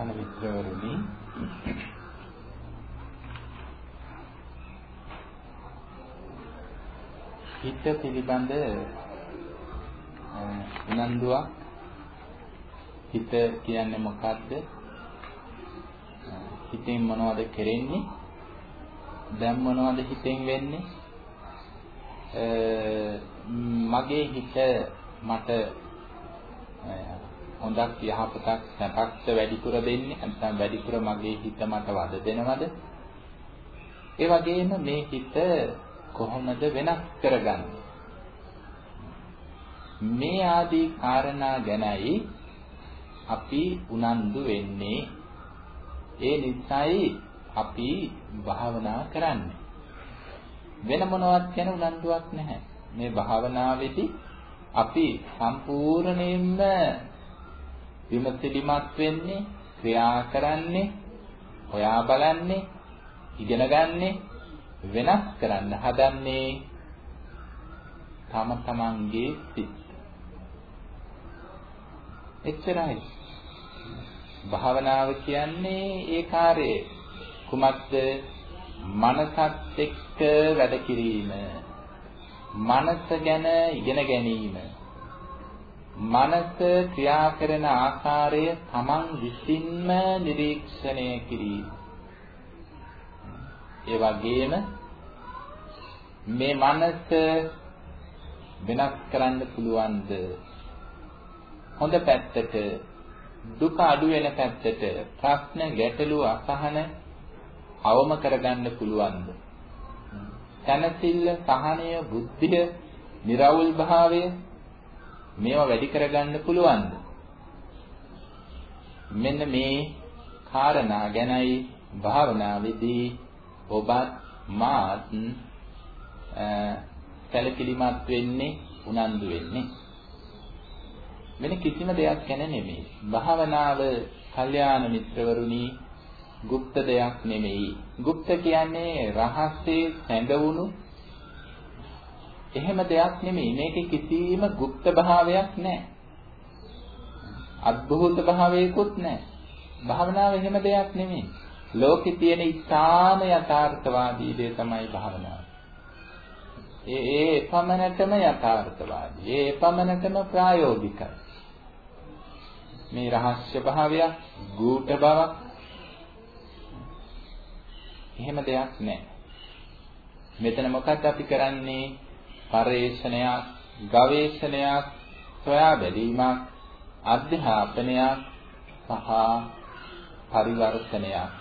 කල්යාණ මිත්‍රවරුනි. හිත පිළිබඳ උනන්දුවක්. හිත කියන්නේ මොකද්ද? හිතෙන් මොනවද කරෙන්නේ? දැන් මොනවද හිතෙන් වෙන්නේ? මගේ හිත මට හොඳක් යහපතක් සැපක්ද වැඩිපුර දෙන්නේ? නැත්නම් වැඩිපුර මගේ හිත මට වද දෙනවද? ඒ වගේම මේ හිත කොහොමද වෙනස් කරගන්නේ? මේ ආදී කාරණා ගැනයි අපි උනන්දු වෙන්නේ. ඒ නිසායි අපි භාවනා කරන්නේ. වෙන මොනවත් ගැන උනන්දුවක් නැහැ. මේ භාවනාවේදී අපි සම්පූර්ණයෙන්ම විමසිලිමත් වෙන්නේ ක්‍රියා කරන්නේ හොයා බලන්නේ ඉගෙන ගන්නේ වෙනස් කරන්න හදන්නේ. තම තමන්ගේ සිත්. එච්චරයි. භාවනාව කියන්නේ ඒ කාර්යය. කුමක්ද? මනසත් එක්ක වැඩ කිරීම. මනස ගැන ඉගෙන ගැනීම. මනස ක්‍රියා කරන ආකාරය තමන් විසින්ම නිරීක්ෂණය කිරීම. ඒ වගේම මේ මනස වෙනස් කරන්න පුළුවන්ද? හොඳ පැත්තට දුක අඩු වෙන පැත්තට ප්‍රශ්න ගැටලු අසහන අවම කරගන්න පුළුවන්ද? තනසිල්ල සහනය බුද්ධිය निराවුල් භාවය මේවා වැඩි කරගන්න පුළුවන්ද? මෙන්න මේ කාරණා ගැනයි භාවනාවේදී ඔබත් මාත් සැලකිලිමත් වෙන්නේ උනන්දු වෙන්නේ. වෙන කිසිම දෙයක් ගැන නෙමෙයි. භාවනාව කල්යාණ මිත්‍රවරුනි গুপ্ত දෙයක් නෙමෙයි. গুপ্ত කියන්නේ රහසේ සැඟවුණු එහෙම දෙයක් නෙමෙයි මේකේ කිසිම গুপ্ত භාවයක් නැහැ අද්භූත භාවයකුත් නැහැ භාවනාව එහෙම දෙයක් නෙමෙයි ලෝකේ තියෙන ඉතාම යථාර්ථවාදී දේ තමයි භාවනාව ඒ ඒ පමණටම යථාර්ථවාදී ඒ පමණටම ප්‍රායෝගිකයි මේ රහස්‍ය භාවයක් ගූඪ බවක් එහෙම දෙයක් නැහැ. මෙතන මොකක්ද අපි කරන්නේ? පරේක්ෂණයක්, ගවේෂණයක්, සොයා බැලීමක්, අධ්‍යාපනයක් සහ පරිවර්තනයක්.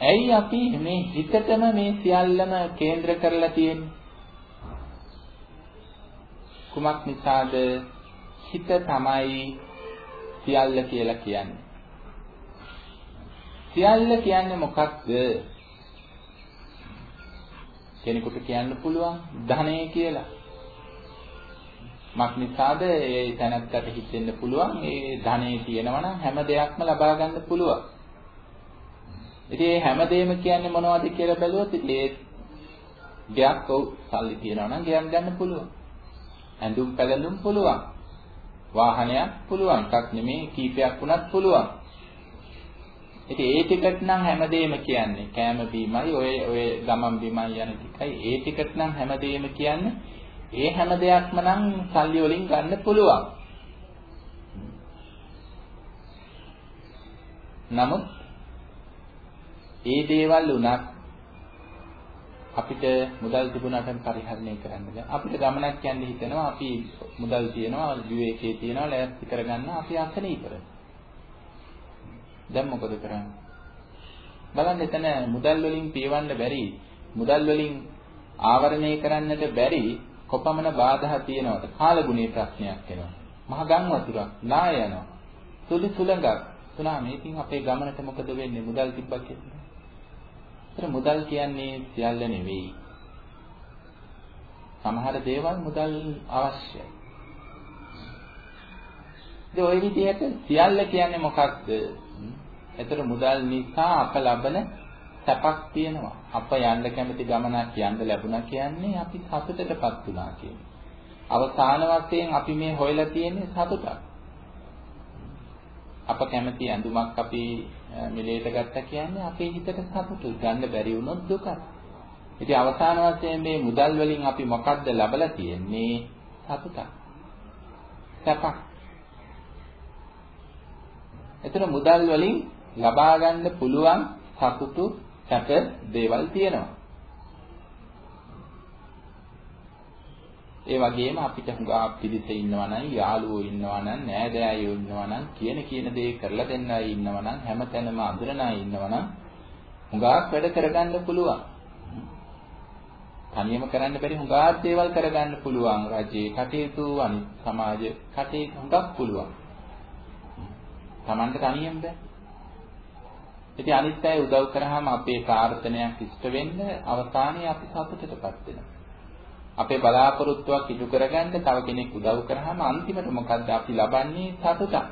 ඇයි අපි මේ හිතටම මේ සියල්ලම කේන්ද්‍ර කරලා තියෙන්නේ? කුමක් නිසාද? හිත තමයි සියල්ල කියලා කියන්නේ. සියල්ල කියන්නේ මොකක්ද? කෙනෙකුට කියන්න පුළුවන් ධනය කියලා. මක් නිසාද ඒ තැනත්තට හිතෙන්න පුළුවන් ඒ ධනෙ තියෙනවා නම් හැම දෙයක්ම ලබා ගන්න පුළුවන්. ඉතින් මේ හැම දෙයක්ම කියන්නේ මොනවද කියලා බැලුවොත් ඒ ගයක් ඔව් සල්ලි තියෙනවා නම් ගයක් ගන්න පුළුවන්. ඇඳුම් පැළඳුම් පුළුවන්. වාහනයක් පුළුවන්. එකක් නෙමෙයි කීපයක් වුණත් පුළුවන්. ඉතින් ඒ ටිකට නම් හැමදේම කියන්නේ කෑම බීමයි ඔය ඔය ගමන් බීමයි යන ටිකයි ඒ ටිකට නම් හැමදේම කියන්නේ ඒ හැම දෙයක්ම නම් සල්ලි වලින් ගන්න පුළුවන්. නමුත් ඒ දේවල් උනත් අපිට මුදල් තිබුණාට පරිහරණය කරන්න බෑ. අපිට ගමනක් යන්න හිතෙනවා අපි මුදල් තියනවා විවේකයේ තියනවා ලෑස්ති කරගන්න අපි අසනීපර. දැන් මොකද කරන්නේ? බලන්න එතන මුදල් වලින් පියවන්න බැරි මුදල් වලින් ආවරණය කරන්නට බැරි කොපමණ බාධා තියෙනවද? කාලගුණේ ප්‍රශ්නයක් එනවා. මහ ගම් වතුරක් නා යනවා. සුළි සුළඟක්. සුනාමීකින් අපේ ගමනට මොකද වෙන්නේ? මුදල් තිබ්බා කියලා. ඒතර මුදල් කියන්නේ සියල්ල නෙවෙයි. සමහර දේවල් මුදල් අවශ්‍යයි. ඒ ඔය විදිහට සියල්ල කියන්නේ මොකක්ද? ඒතර මුදල් නිසා අප ලබන සැපක් තියෙනවා. අප යන්න කැමති ගමනක් යන්න ලැබුණා කියන්නේ අපි සතුටටපත් වුණා කියන්නේ. අවසාන වශයෙන් අපි මේ හොයලා තියෙන්නේ සතුටක්. අප කැමති ඇඳුමක් අපි මිලේට ගත්තා කියන්නේ අපේ හිතට සතුටු ගන්න බැරි වුණොත් දුකක්. ඉතින් අවසාන වශයෙන් මේ මුදල් වලින් අපි මොකද්ද ලබලා තියෙන්නේ? සතුටක්. සැපක්. එතන මුදල් වලින් ලබා ගන්න පුළුවන් සතුටු සැප දේවල් තියෙනවා. ඒ වගේම අපිට හුඟා පිළිස ඉන්නවා නම් යාළුවෝ ඉන්නවා නම් නෑදෑයෝ ඉන්නවා නම් කියන කියන දේ කරලා දෙන්න අය ඉන්නවා නම් හැමතැනම අඳුරන අය ඉන්නවා නම් හුඟාක් වැඩ කරගන්න පුළුවන්. තනියම කරන්න බැරි හුඟාක් දේවල් කරගන්න පුළුවන්. රජයේ කටයුතු අනිත් සමාජ කටයුතු හුඟක් පුළුවන්. Tamanට තනියෙන් බෑ. ඉතින් අනිත් අය උදව් කරාම අපේ ප්‍රාර්ථනයක් ඉෂ්ට වෙන්න අවසානයේ අපි සතුටටපත් වෙනවා. අපේ බලාපොරොත්තුවක් ඉටු කරගන්න තව කෙනෙක් උදව් කරාම අන්තිමට මොකද්ද අපි ලබන්නේ සතුටක්.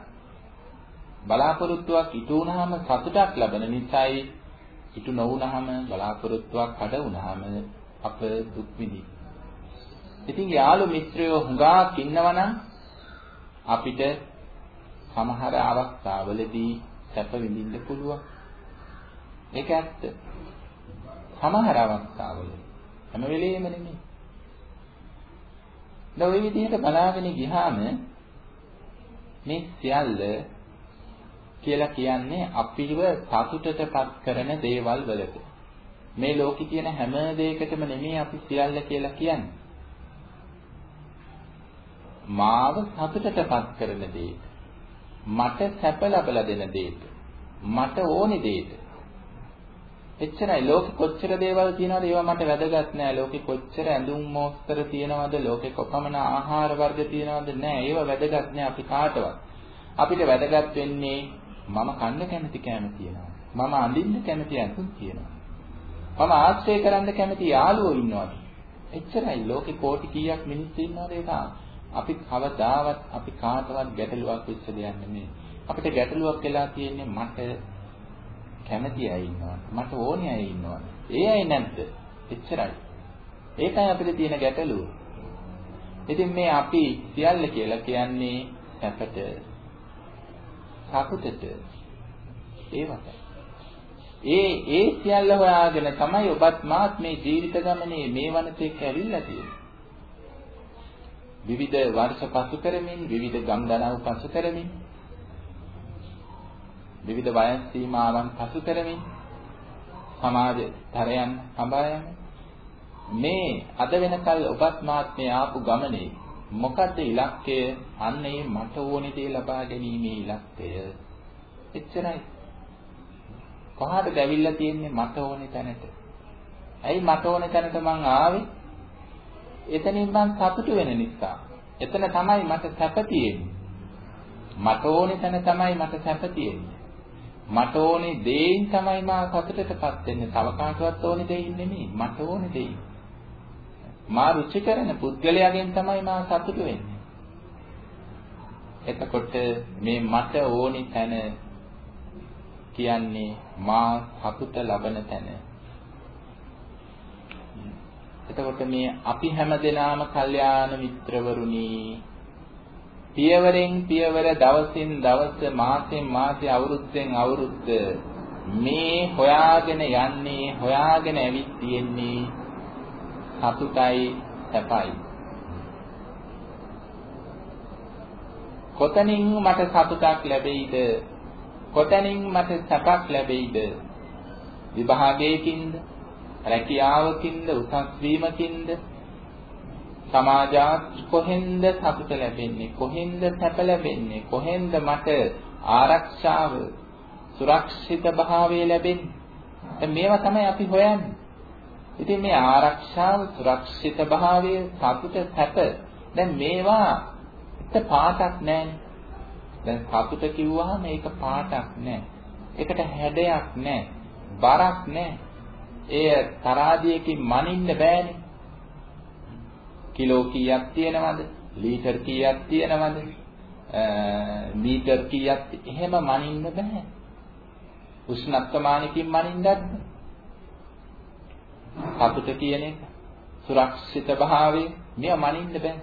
බලාපොරොත්තුවක් ඉටු වුණාම සතුටක් ලබන නිසායි ඉටු නොවුනහම බලාපොරොත්තුවක් කඩ වුණාම අප දුක් විඳින. ඉතින් යාළු මිත්‍රයෝ හුඟක් ඉන්නවනම් අපිට සමහර අවස්ථාවලදී සැප විඳින්න පුළුවන්. ඒක ඇත්ත. සමහර අවස්ථාවල හැම වෙලෙම නෙමෙයි. දැන් ওই විදිහට බලාගෙන ගියාම මේ සියල්ල කියලා කියන්නේ අපිව සතුටටපත් කරන දේවල් වලට. මේ ලෝකේ තියෙන හැම දෙයකටම නෙමෙයි අපි සියල්ල කියලා කියන්නේ. මාව සතුටටපත් කරන දෙයට. මට සැප ලබලා දෙන දෙයට. මට ඕනි දෙයට. එච්චරයි. ලෝකෙ කොච්චර දේවල් තියෙනවද ඒවා මට වැදගත් නෑ. ලෝකෙ කොච්චර ඇඳුම් මොස්තර තියෙනවද ලෝකෙ කොපමණ ආහාර වර්ග තියෙනවද නෑ. ඒවා වැදගත් නෑ අපි කාටවත්. අපිට වැදගත් වෙන්නේ මම කන්න කැමති කෑම තියෙනවා මම අඳින්න කැමති ඇඳුම් තියෙනවා. මම ආශ්‍රය කරන්න කැමති යාළුවෝ ඉන්නවද එච්චරයි. ලෝකෙ කෝටි කීයක් මිනිස්සු ඉන්නවද ඒක? අපි කවදාවත් අපි කාටවත් ගැටලුවක් වෙච්ච දෙයක් නෙමෙයි. අපිට ගැටලුවක් වෙලා තියෙන්නේ මට කැමති අය ඉන්නවා. මට ඕනේ අය ඉන්නවා. ඒ අය නැද්ද? එච්චරයි. ඒකයි අපිට තියෙන ගැටලුව. ඉතින් මේ අපි සියල්ල කියලා කියන්නේ සැපට සතුටට ඒවට. ඒ ඒ සියල්ල හොයාගෙන තමයි ඔබත් මාත් මේ ජීවිත ගමනේ මේ වනතෙක් ඇවිල්ලා තියෙන්නේ. විවිධ වර්ෂ පසු කරමින් විවිධ ගම් දනව් පසු කරමින් විවිධ වයස් සීමාවන් පසු කරමින් සමාජ තරයන් හඹා මේ අද වෙනකල් ඔබත් මාත් මේ ආපු ගමනේ මොකද්ද ඉලක්කය? අන්න ඒ මට ඕනේ දේ ලබා ගැනීමේ ඉලක්කය. එච්චරයි. කොහාටද ඇවිල්ලා තියෙන්නේ මට ඕනේ තැනට? ඇයි මට ඕනේ තැනට මං ආවේ? එතනින් මං සතුටු වෙන නිසා. එතන තමයි මට සැප තියෙන්නේ. මට ඕනේ තැන තමයි මට සැප තියෙන්නේ. මට ඕනේ දෙයින් තමයි මා සතුටටපත් වෙන්නේ. තව කාටවත් ඕනේ දෙයින් නෙමෙයි. මට ඕනේ දෙයින්. මා රුචි කරන පුද්ගලයාගෙන් තමයි මා සතුට වෙන්නේ. එතකොට මේ මට ඕනි තැන කියන්නේ මා සතුට ලබන තැන. එතකොට මේ අපි හැමදෙනාම කල්යාණ මිත්‍රවරුනි පියවරෙන් පියවර දවසින් දවස මාසෙන් මාසෙ අවුරුද්දෙන් අවුරුද්ද මේ හොයාගෙන යන්නේ හොයාගෙන ඇවිත් තියෙන්නේ සතුටයි සැපයි. කොතනින් මට සතුටක් ලැබෙයිද? කොතනින් මට සැපක් ලැබෙයිද? විභාගයකින්ද රැකියාවකින්ද උසස් වීමකින්ද සමාජාත් කොහෙන්ද සතුට ලැබෙන්නේ? කොහෙන්ද සැප ලැබෙන්නේ? කොහෙන්ද මට ආරක්ෂාව සුරක්ෂිත භාවය ලැබෙන්නේ? මේවා තමයි අපි හොයන්නේ. ඉතින් මේ ආරක්ෂාව සුරක්ෂිත භාවය සතුට සැප දැන් මේවා එක පාටක් නැහැනේ දැන් සතුට කිව්වහම ඒක පාටක් නැහැ ඒකට හැඩයක් නැහැ බරක් නැහැ ඒ තරාදියකින් මනින්න බෑනේ. කිලෝ කීයක් තියෙනවද? ලීටර් කීයක් තියෙනවද? මීටර් කීයක් එහෙම මනින්න බෑ. උෂ්ණත්වමානකින් මනින්නත් සතුට කියන එක සුරක්ෂිත භාවය මෙය මනින්න බෑ.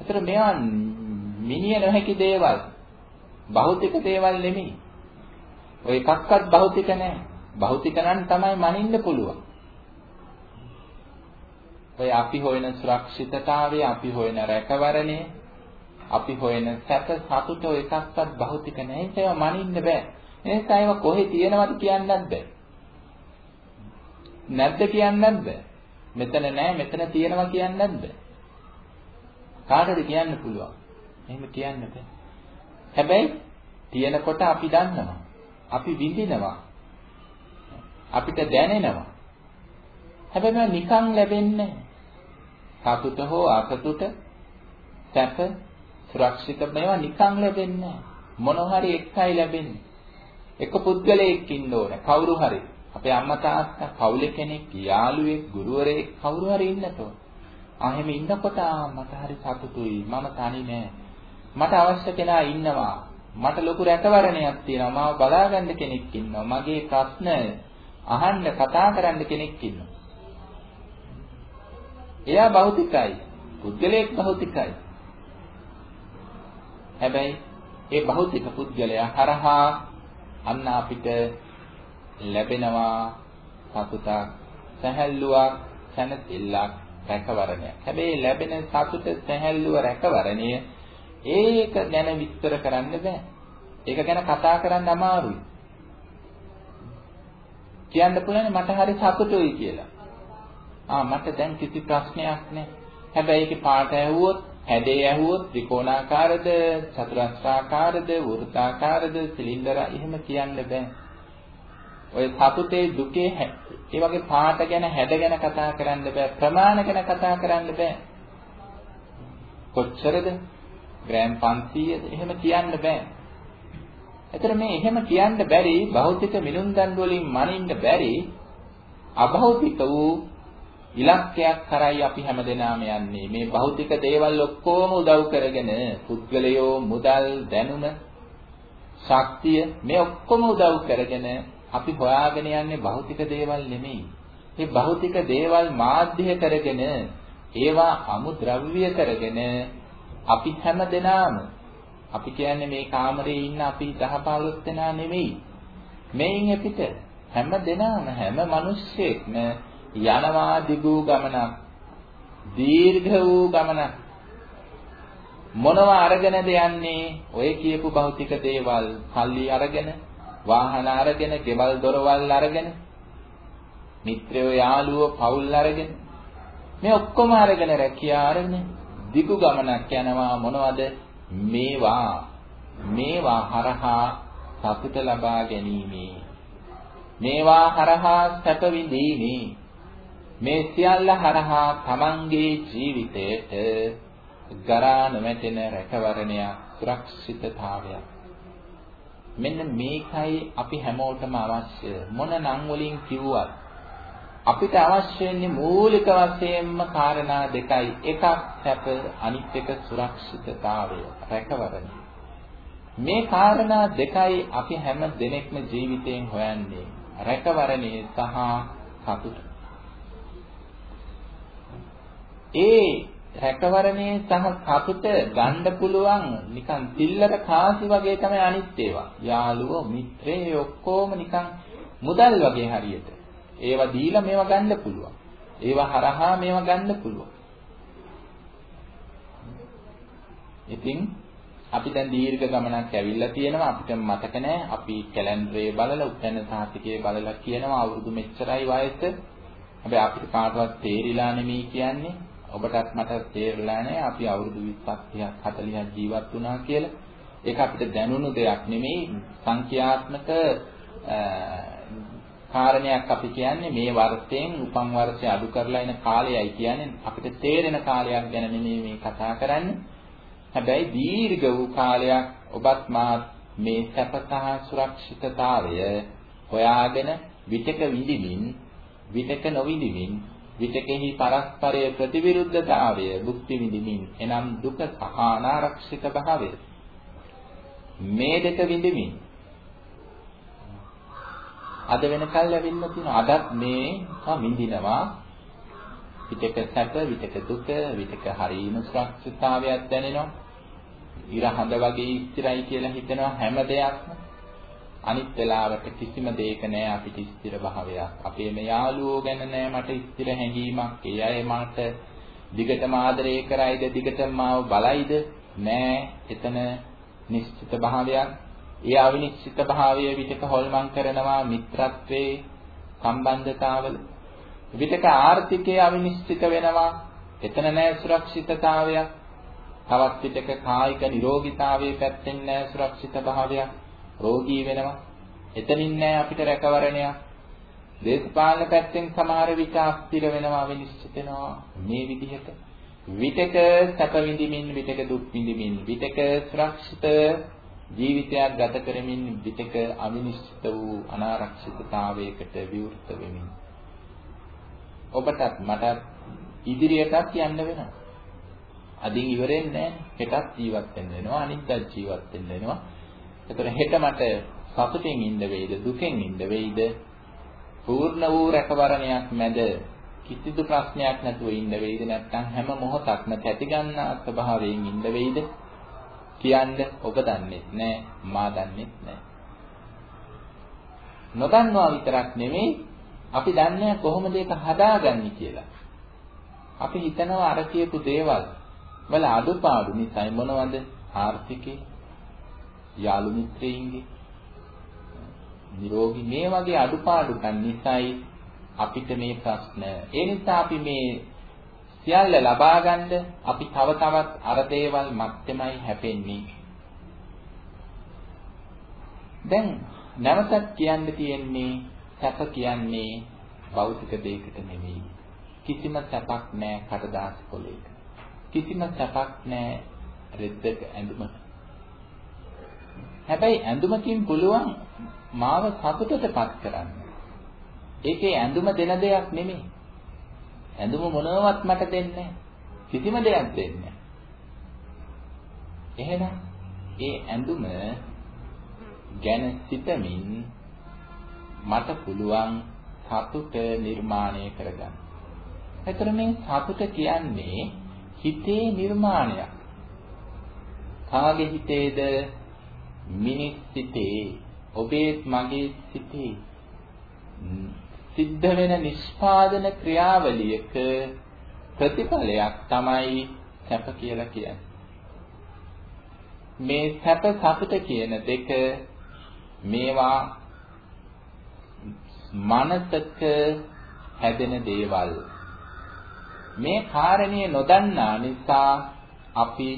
ඒතර මෙයා මිනිය නොහැකි දේවල්. භෞතික දේවල් නෙමෙයි. ඔය එකක්වත් භෞතික නැහැ. භෞතික නම් තමයි මනින්න පුළුවන්. ඔය අපි හොයන සුරක්ෂිතතාවය, අපි හොයන රැකවරණය, අපි හොයන සැප සතුට ඔය එකක්වත් භෞතික නැහැ. ඒවා මනින්න බෑ. එනිසා ඒවා කොහේ තියෙනවද කියන්නත් බෑ. නැද්ද කියන්නත් බෑ. මෙතන නෑ මෙතන තියෙනවා කියන්නත් බෑ. කාටද කියන්න පුළුවන්? එහෙම කියන්න බෑ. හැබැයි තියෙනකොට අපි දන්නවා. අපි විඳිනවා. අපිට දැනෙනවා. හැබැයි මේවා නිකන් ලැබෙන්නේ සතුට හෝ අසතුට සැප සුරක්ෂිත මේවා නිකන් ලැබෙන්නේ මොන හරි එකයි ලැබෙන්නේ. එක පුද්ගලයෙක් ඉන්න ඕනේ කවුරු හරි. අපේ අම්මා තාත්තා පවුලේ කෙනෙක්, යාළුවෙක්, ගුරුවරයෙක් කවුරු හරි ඉන්නට ඕන. ආ එහෙම ඉන්නකොට මට හරි සතුටුයි. මම තනි නෑ. මට අවශ්‍ය කෙනා ඉන්නවා. මට ලොකු රැකවරණයක් තියෙනවා. මාව බලාගන්න කෙනෙක් ඉන්නවා. මගේ ප්‍රශ්න අහන්න කතා කරන්න කෙනෙක් ඉන්නවා. එයා භෞතිකයි. පුද්ගලයෙක් භෞතිකයි. හැබැයි ඒ භෞතික පුද්ගලයා හරහා අන්න අපිට ලැබෙනවා සතුටක්, සැහැල්ලුවක්, සැනසෙල්ලක්, රැකවරණයක්. හැබැයි ලැබෙන සතුට, සැහැල්ලුව, රැකවරණය ඒක ගැන විස්තර කරන්න බෑ. ඒක ගැන කතා කරන්න අමාරුයි. කියන්න පුළුවන් මට හරි සතුටුයි කියලා. ආ මට දැන් කිසි ප්‍රශ්නයක් නැහැ. හැබැයි ඒකේ පාට ඇහුවොත්, හැඩේ ඇහුවොත් ත්‍රිකෝණාකාරද, චතුරස්‍රාකාරද, වෘත්තාකාරද, සිලින්ඩර එහෙම කියන්න බෑ. ඔය සතුටේ දුකේ ඒ වගේ පාට ගැන හැඩ ගැන කතා කරන්න බෑ. ප්‍රමාණ ගැන කතා කරන්න බෑ. කොච්චරද? ග්‍රෑම් 500ද එහෙම කියන්න බෑ. එතන මේ එහෙම කියන්න බැරි භෞතික මිනුම් දඬු වලින් මනින්න බැරි අභෞතික වූ ඉලක්කයක් කරයි අපි හැමදෙනාම යන්නේ මේ භෞතික දේවල් ඔක්කොම උදව් කරගෙන පුද්ගලයෝ මුදල් දැනුම ශක්තිය මේ ඔක්කොම උදව් කරගෙන අපි හොයාගෙන යන්නේ භෞතික දේවල් නෙමෙයි. මේ භෞතික දේවල් මාධ්‍ය කරගෙන ඒවා අමුද්‍රව්‍ය කරගෙන අපි හැම දෙනාම අපි කියන්නේ මේ කාමරේ ඉන්න අපි 10 15 දෙනා නෙමෙයි. මේන් අපිට හැම දෙනාම හැම මිනිස්සෙක්ම යනවා දිගු ගමනක් දීර්ඝ වූ ගමනක්. මොනවා අරගෙනද යන්නේ ඔය කියපු භෞතික දේවල් කල්ලි අරගෙන වාහන අරගෙන, ගෙවල් දොරවල් අරගෙන, මිත්‍රයෝ යාළුවෝ පවුල් අරගෙන මේ ඔක්කොම අරගෙන රැකියා අරගෙන දිගු ගමනක් යනවා මොනවද? මේවා. මේවා හරහා සතුට ලබා ගැනීමේ. මේවා හරහා සැප විඳීමේ. මේ සියල්ල හරහා තමන්ගේ ජීවිතයට ගරා නොමැටෙන රැකවරණයක් සුරක්ෂිතතාවයක්. මෙන්න මේකයි අපි හැමෝටම අවශ්‍ය. මොන නම් වලින් කිව්වත් අපිට අවශ්‍ය වෙන්නේ මූලික වශයෙන්ම කාරණා දෙකයි. එකක් සැප අනිත් එක සුරක්ෂිතතාවය රැකවරණය. මේ කාරණා දෙකයි අපි හැම දිනෙකම ජීවිතයෙන් හොයන්නේ. රැකවරණය සහ සතුට. ඒ රැකවරණේ සහ සතුට ගන්න පුළුවන් නිකන් තිල්ලර කාසි වගේ තමයි අනිත් ඒවා. යාළුවෝ, මිත්‍රයෝ ඔක්කොම නිකන් මුදල් වගේ හරියට. ඒවා දීලා මේවා ගන්න පුළුවන්. ඒවා හරහා මේවා ගන්න පුළුවන්. ඉතින් අපි දැන් දීර්ඝ ගමනක් ඇවිල්ලා තියෙනවා අපිට මතක නැහැ අපි කැලෙන්ඩරේ බලලා උත්තරන සාහිතිකයේ බලලා කියනවා අවුරුදු මෙච්චරයි වයස හැබැයි අපිට කාටවත් තේරිලා නෙමෙයි කියන්නේ ඔබටත් මට තේරෙලා නැහැ අපි අවුරුදු 20ක් 30ක් 40ක් ජීවත් වුණා කියලා. ඒක අපිට දැනුණු දෙයක් නෙමෙයි සංඛ්‍යාත්මක කාරණයක් අපි කියන්නේ මේ වර්ෂයෙන් උපන් වර්ෂය අඩු කරලා එන කාලයයි කියන්නේ අපිට තේරෙන කාලයක් ගැන නෙමෙයි මේ කතා කරන්නේ. හැබැයි දීර්ඝ වූ කාලයක් ඔබත් මාත් මේ සැපසහ සුරක්ෂිතතාවය හොයාගෙන විතක විඳිමින් විතක නොවිඳිමින් විතකෙහි පරස්පරයේ ප්‍රතිවිරුද්ධතාවය භුක්ති විඳිමින් එනම් දුක සහ අනාරක්ෂිත භාවය. මේ දෙක විඳිමින් අද වෙනකල් ලැබෙන්න තියෙන අදත් මේ විඳිනවා. විතක සැප විතක දුක විතක හරීම සුරක්ෂිතතාවයක් දැනෙනවා. ඉර හඳ වගේ ස්ථිරයි කියලා හිතනවා හැම දෙයක්ම. අනිත් වෙලාවට කිසිම දෙයක නෑ අපිට ස්ථිර භාවයක්. අපේම යාළුවෝ ගැන නෑ මට ස්ථිර හැඟීමක්. ඒ අය මට දිගටම ආදරය කරයිද දිගටම මාව බලයිද නෑ. එතන නිශ්චිත භාවයක්. ඒ අවිනිශ්චිත භාවය විතක හොල්මන් කරනවා මිත්‍රත්වයේ සම්බන්ධතාවල. විතක ආර්ථිකයේ අවිනිශ්චිත වෙනවා. එතන නෑ සුරක්ෂිතතාවයක්. තවත් විතක කායික නිරෝගීතාවයේ පැත්තෙන් නෑ සුරක්ෂිත භාවයක්. රෝගී වෙනවා. එතනින් නෑ අපිට රැකවරණයක්. දේශපාලන පැත්තෙන් සමහර විට අස්තිර වෙනවා විනිශ්චිත වෙනවා මේ විදිහට. විතක සැප විඳිමින් විතක දුක් විඳිමින් විතක සුරක්ෂිත ජීවිතයක් ගත කරමින් විතක අවිනිශ්චිත වූ අනාරක්ෂිතතාවයකට විවෘත වෙමින් ඔබටත් මටත් ඉදිරියටත් යන්න වෙනවා. අදින් ඉවරෙන්නේ නැහැ. හෙටත් ජීවත් වෙන්න වෙනවා. අනිද්දාත් ජීවත් වෙන්න වෙනවා. එතකොට හෙට මට සතුටින් ඉන්න වෙයිද දුකෙන් ඉන්න වෙයිද? පූර්ණ වූ රැකවරණයක් මැද කිසිදු ප්‍රශ්නයක් නැතුව ඉන්න වෙයිද? නැත්නම් හැම මොහොතක්ම තැති ගන්නා ස්වභාවයෙන් ඉන්න වෙයිද? කියන්න ඔබ දන්නේ නැහැ මා දන්නේ නැහැ නොදන්නවා විතරක් නෙමෙයි අපි දන්නේ කොහොමද ඒක හදාගන්නේ කියලා. අපි හිතනවා අර කියපු දේවල් වල අඩුපාඩු නිසායි මොනවද? ආර්ථිකේ යාළු මිත්‍රයින්ගේ නිරෝගී මේ වගේ අඩුපාඩුකම් නිසායි අපිට මේ ප්‍රශ්න. ඒ නිසා අපි මේ සියල්ල ලබා ගන්න අපි තව තවත් අර දේවල් මැත්තමයි හැපෙන්නේ. දැන් නැවතත් කියන්න තියෙන්නේ සැප කියන්නේ භෞතික දෙයකට නෙවෙයි. කිසිම සැපක් නැහැ කඩදාසි පොලේක. කිසිම සැපක් නැහැ රෙද්දක ඇඳුමක. හැබැයි ඇඳුමකින් පුළුවන් මාව සතුටටපත් කරන්න. ඒකේ ඇඳුම දෙන දෙයක් නෙමෙයි. ඇඳුම මොනවත් මට දෙන්නේ කිසිම දෙයක් දෙන්නේ එහෙනම් ඒ ඇඳුම ගැන සිතමින් මට පුළුවන් සතුට නිර්මාණය කරගන්න. එතන මේ සතුට කියන්නේ හිතේ නිර්මාණයක්. කාගේ හිතේද මිනිස් සිතේ ඔබේ මගේ සිතේ සිද්ධ වෙන නිෂ්පාදන ක්‍රියාවලියක ප්‍රතිඵලයක් තමයි සැප කියලා කියන්නේ. මේ සැප සතුට කියන දෙක මේවා මනසක හැදෙන දේවල්. මේ කාරණේ නොදන්නා නිසා අපි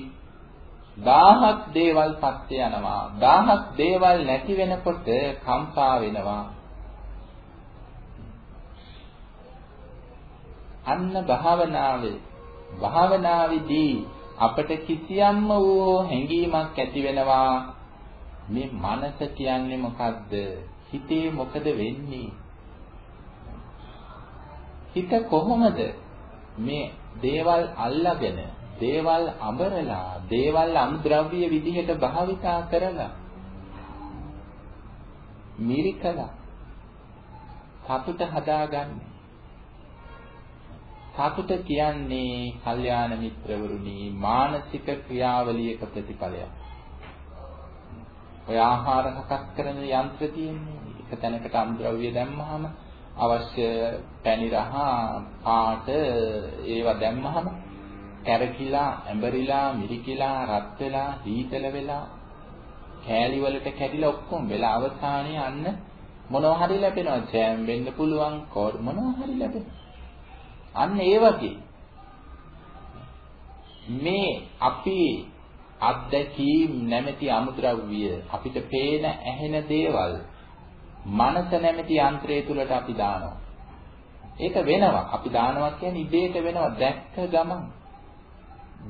දහහක් දේවල් පස්සේ යනවා. දහහක් දේවල් නැති වෙනකොට කම්පා වෙනවා. අන්න භාවනාවේ භාවනාවේදී අපට කිසියම්ම වූ හැඟීමක් ඇති වෙනවා මේ මනස කියන්නේ මොකද්ද හිතේ මොකද වෙන්නේ හිත කොහොමද මේ දේවල් අල්ලාගෙන දේවල් අඹරලා දේවල් අමුද්‍රව්‍ය විදිහට භාවිතා කරලා මිරිකලා සතුට හදාගන්නේ සතුට කියන්නේ කල්යාණ මිත්‍රවරුනි මානසික ක්‍රියාවලියක ප්‍රතිඵලයක්. ඔය ආහාර සකස් කරන යන්ත්‍ර තියෙන්නේ එක තැනකට අමුද්‍රව්‍ය දැම්මහම අවශ්‍ය පැණි රහ පාට ඒවා දැම්මහම කැරකිලා, ඇඹරිලා, මිරිකිලා, රත් වෙලා, හීතල වෙලා, කෑලි වලට කැඩිලා ඔක්කොම වෙලා අවසානයේ අන්න මොනවා හරි ලැබෙනවා. ජෑම් වෙන්න පුළුවන්, කෝඩ් මොනවා හරි ලැබෙනවා. අන්න ඒ වගේ මේ අපි අත්දැකීම් නැමැති අමුද්‍රව්‍ය අපිට පේන ඇහෙන දේවල් මනස නැමැති යන්ත්‍රය තුලට අපි දානවා. ඒක වෙනවා. අපි දානවා කියන්නේ ඉබේට වෙනවා. දැක්ක ගමන්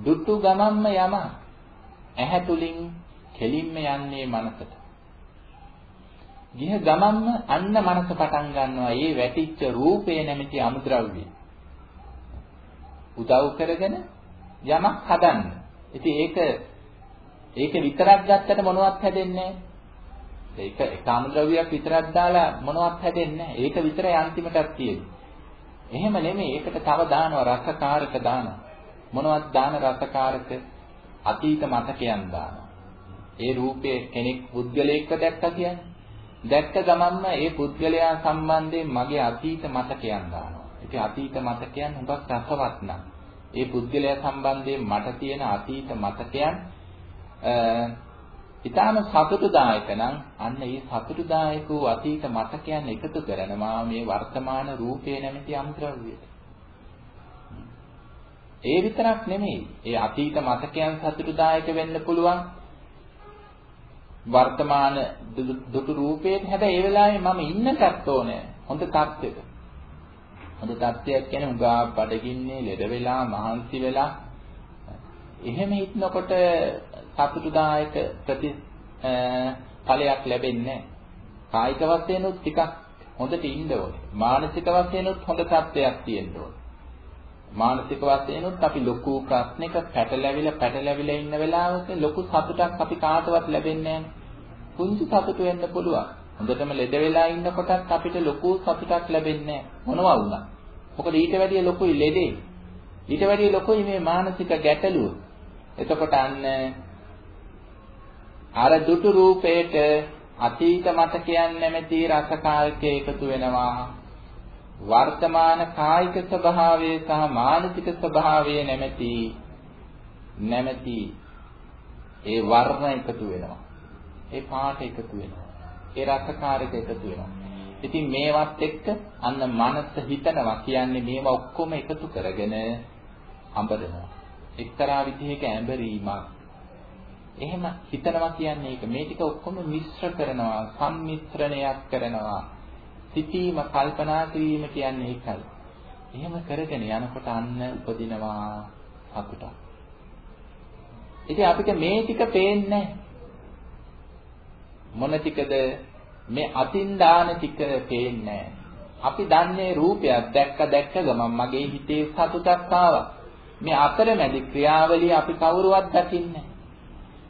දුටු ගමන්ම යම ඇහැ තුලින් කෙලින්ම යන්නේ මනසට. ගිහ ගමන්ම අන්න මනස පටන් ගන්නවා මේ වැටිච්ච රූපේ නැමැති අමුද්‍රව්‍ය. උදව් කරගෙන යමක් හදන්න. ඉතින් ඒක ඒක විතරක් ගත්තට මොනවත් හැදෙන්නේ නැහැ. ඒක එක අමුද්‍රව්‍යයක් විතරක් දාලා මොනවත් හැදෙන්නේ නැහැ. ඒක විතරයි අන්තිමටත් තියෙන්නේ. එහෙම නෙමෙයි. ඒකට තව දානවා රසකාරක දානවා. මොනවත් දාන රසකාරක අතීත මතකයන් දානවා. ඒ රූපයේ කෙනෙක් පුද්ගලයෙක්ව දැක්කා කියන්නේ. දැක්ක ගමන්ම ඒ පුද්ගලයා සම්බන්ධයෙන් මගේ අතීත මතකයන් දානවා. ඉතින් අතීත මතකයන් හුඟක් රසවත් නම් ඒ පුද්ගලයා සම්බන්ධයෙන් මට තියෙන අතීත මතකයන් ඊටාම සතුටුදායක නම් අන්න ඒ සතුටුදායක වූ අතීත මතකයන් එකතු කරනවා මේ වර්තමාන රූපේ නැමැති අමුද්‍රව්‍යයට. ඒ විතරක් නෙමෙයි. ඒ අතීත මතකයන් සතුටුදායක වෙන්න පුළුවන්. වර්තමාන දුටු රූපේ හැබැයි ඒ වෙලාවේ මම ඉන්නටත් ඕනේ හොඳ තත්ත්වෙක. හොඳ තත්ත්වයක් කියන්නේ උගා බඩගින්නේ ලෙඩ වෙලා මහන්සි වෙලා එහෙම හිටනකොට සතුටුදායක ප්‍රති ඵලයක් ලැබෙන්නේ කායික වශයෙන්ුත් ටිකක් හොඳට ඉන්න ඕනේ. මානසික වශයෙන්ුත් හොඳ තත්ත්වයක් තියෙන්න ඕනේ. මානසික වශයෙන්ුත් අපි ලොකු ප්‍රශ්නයක පැටලැවිලා පැටලැවිලා ඉන්න වෙලාවක ලොකු සතුටක් අපි කාටවත් ලැබෙන්නේ නැහැ. පුංචි සතුට වෙන්න පුළුවන්. හොඳටම ලෙඩ වෙලා ඉන්නකොටත් අපිට ලොකු සතුටක් ලැබෙන්නේ මොනවා වුණා. මොකද ඊට වැඩිය ලොකුයි ලෙඩේ. ඊට වැඩිය ලොකුයි මේ මානසික ගැටලුව. එතකොට අන්න අර දුටු රූපේට අතීත මතකයන් නැමැති රසකාරකේ එකතු වෙනවා. වර්තමාන කායික ස්වභාවය සහ මානසික ස්වභාවය නැමැති නැමැති ඒ වර්ණ එකතු වෙනවා. ඒ පාට එකතු වෙනවා. ඒ රසකාරක එකතු වෙනවා. ඉතින් මේවත් එක්ක අන්න මනස හිතනවා කියන්නේ මේවා ඔක්කොම එකතු කරගෙන අඹරනවා. එක්තරා විදිහක ඇඹරීමක්. එහෙම හිතනවා කියන්නේ ඒක. මේ ටික ඔක්කොම මිශ්‍ර කරනවා, සම්මිශ්‍රණයක් කරනවා. සිතීම, කල්පනා කිරීම කියන්නේ ඒකයි. එහෙම කරගෙන යනකොට අන්න උපදිනවා සතුටක්. ඉතින් අපිට මේ ටික පේන්නේ මොන ටිකද මේ අතින් දාන ටික පේන්නේ අපි දන්නේ රූපයක් දැක්ක දැක්ක ගමන් මගේ හිතේ සතුටක් ආවා. මේ අතරමැදි ක්‍රියාවලිය අපි කවුරුවත් දකින්නේ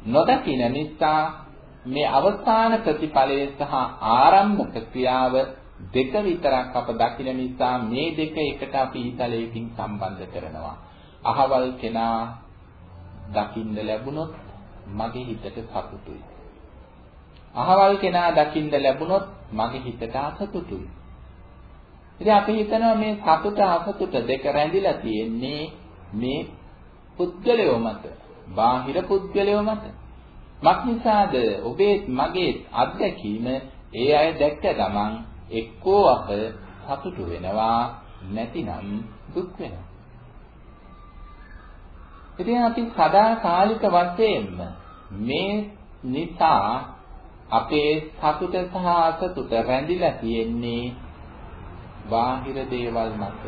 නොදකින නිසා මේ අවසාන ප්‍රතිඵලය සහ ආරම්භක ක්‍රියාව දෙක විතරක් අප දකින නිසා මේ දෙක එකට අපි ඊතලයකින් සම්බන්ධ කරනවා. අහවල් කෙනා දකින්න ලැබුණොත් මගේ හිතට සතුටුයි. අහවල් කෙනා දකින්න ලැබුණොත් මගේ හිතට අසතුටුයි. ඉතින් අපි හිතනවා මේ සතුට අසතුට දෙක රැඳිලා තියෙන්නේ මේ පුද්ගලයෝ මත. බාහිර පුද්ගලයෝ මත. මක්නිසාද ඔබේ මගේ අත්දැකීම ඒ අය දැක්ක ගමන් එක්කෝ අප සතුටු වෙනවා නැතිනම් දුක් වෙනවා. ඉතින් අපි සදාකාලික වශයෙන්ම මේ නිසා අපේ සතුට සහ අසතුට රැඳිලා තියෙන්නේ බාහිර දේවල් මත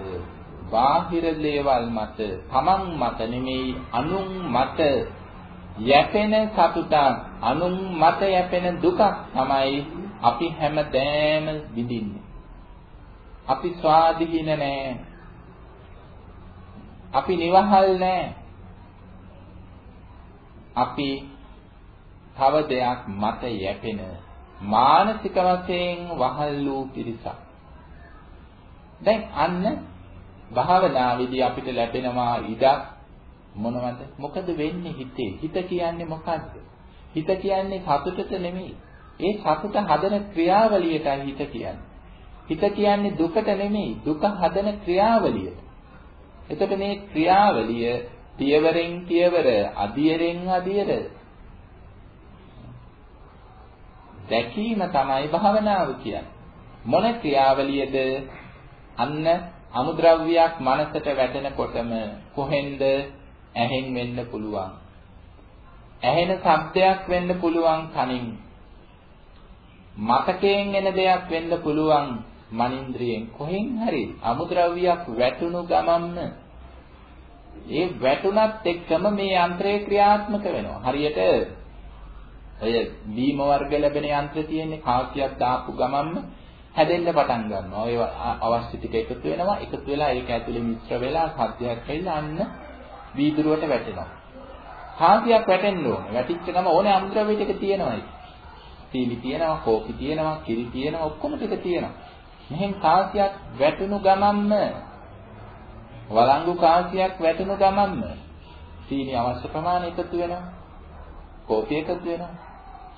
බාහිර දේවල් මත තමන් මත නෙමෙයි අනුන් මත යැපෙන සතුටක් අනුන් මත යැපෙන දුකක් තමයි අපි හැමදෑම විඳින්නේ අපි ස්වාධීන නෑ අපි නිවහල් නෑ අපි තව දෙයක් මත යැපෙන මානසික වශයෙන් වහල් වූ පිරිසක් දැන් අන්න භාවනාවේදී අපිට ලැබෙනවා ඉඩක් මොනවද? මොකද වෙන්නේ හිතේ? හිත කියන්නේ මොකද්ද? හිත කියන්නේ සතුටට නෙමෙයි. ඒ සතුට හදන ක්‍රියාවලියටයි හිත කියන්නේ. හිත කියන්නේ දුකට නෙමෙයි, දුක හදන ක්‍රියාවලියට. එතකොට මේ ක්‍රියාවලිය පියවරෙන් පියවර, අදියරෙන් අදියර දැකීම තමයි භාවනාව කියන්නේ. මොන ක්‍රියාවලියද? අන්න අමුද්‍රව්‍යයක් මනසට වැටෙනකොටම කොහෙන්ද ඇහෙන් වෙන්න පුළුවන්. ඇහෙන ශබ්දයක් වෙන්න පුළුවන් කනින්. මතකයෙන් එන දෙයක් වෙන්න පුළුවන් මනින්ද්‍රියෙන්. කොහෙන් හරි අමුද්‍රව්‍යයක් වැටුණු ගමන්ම ඒ වැටුණත් එක්කම මේ යන්ත්‍රය ක්‍රියාත්මක වෙනවා. හරියට ඔය බීම වර්ග ලැබෙන යන්ත්‍රය තියෙන්නේ කාසියක් දාපු ගමන්ම හැදෙන්න පටන් ගන්නවා. ඔය අවශ්‍ය ටික එකතු වෙනවා. එකතු වෙලා ඒක ඇතුලේ මිශ්‍ර වෙලා සද්දයක් වෙලා අන්න වීදුරුවට වැටෙනවා. කාසියක් වැටෙන්න ඕනේ. වැටිච්ච ගම ඕනේ අමුද්‍රව්‍ය ටික තියෙනවා ඒක. සීනි තියෙනවා, කෝපි තියෙනවා, කිරි තියෙනවා, ඔක්කොම ටික තියෙනවා. මෙහෙන් කාසියක් වැටුණු ගමන්ම වළංගු කාසියක් වැටුණු ගමන්ම සීනි අවශ්‍ය ප්‍රමාණය එකතු වෙනවා. කෝපි එකතු වෙනවා.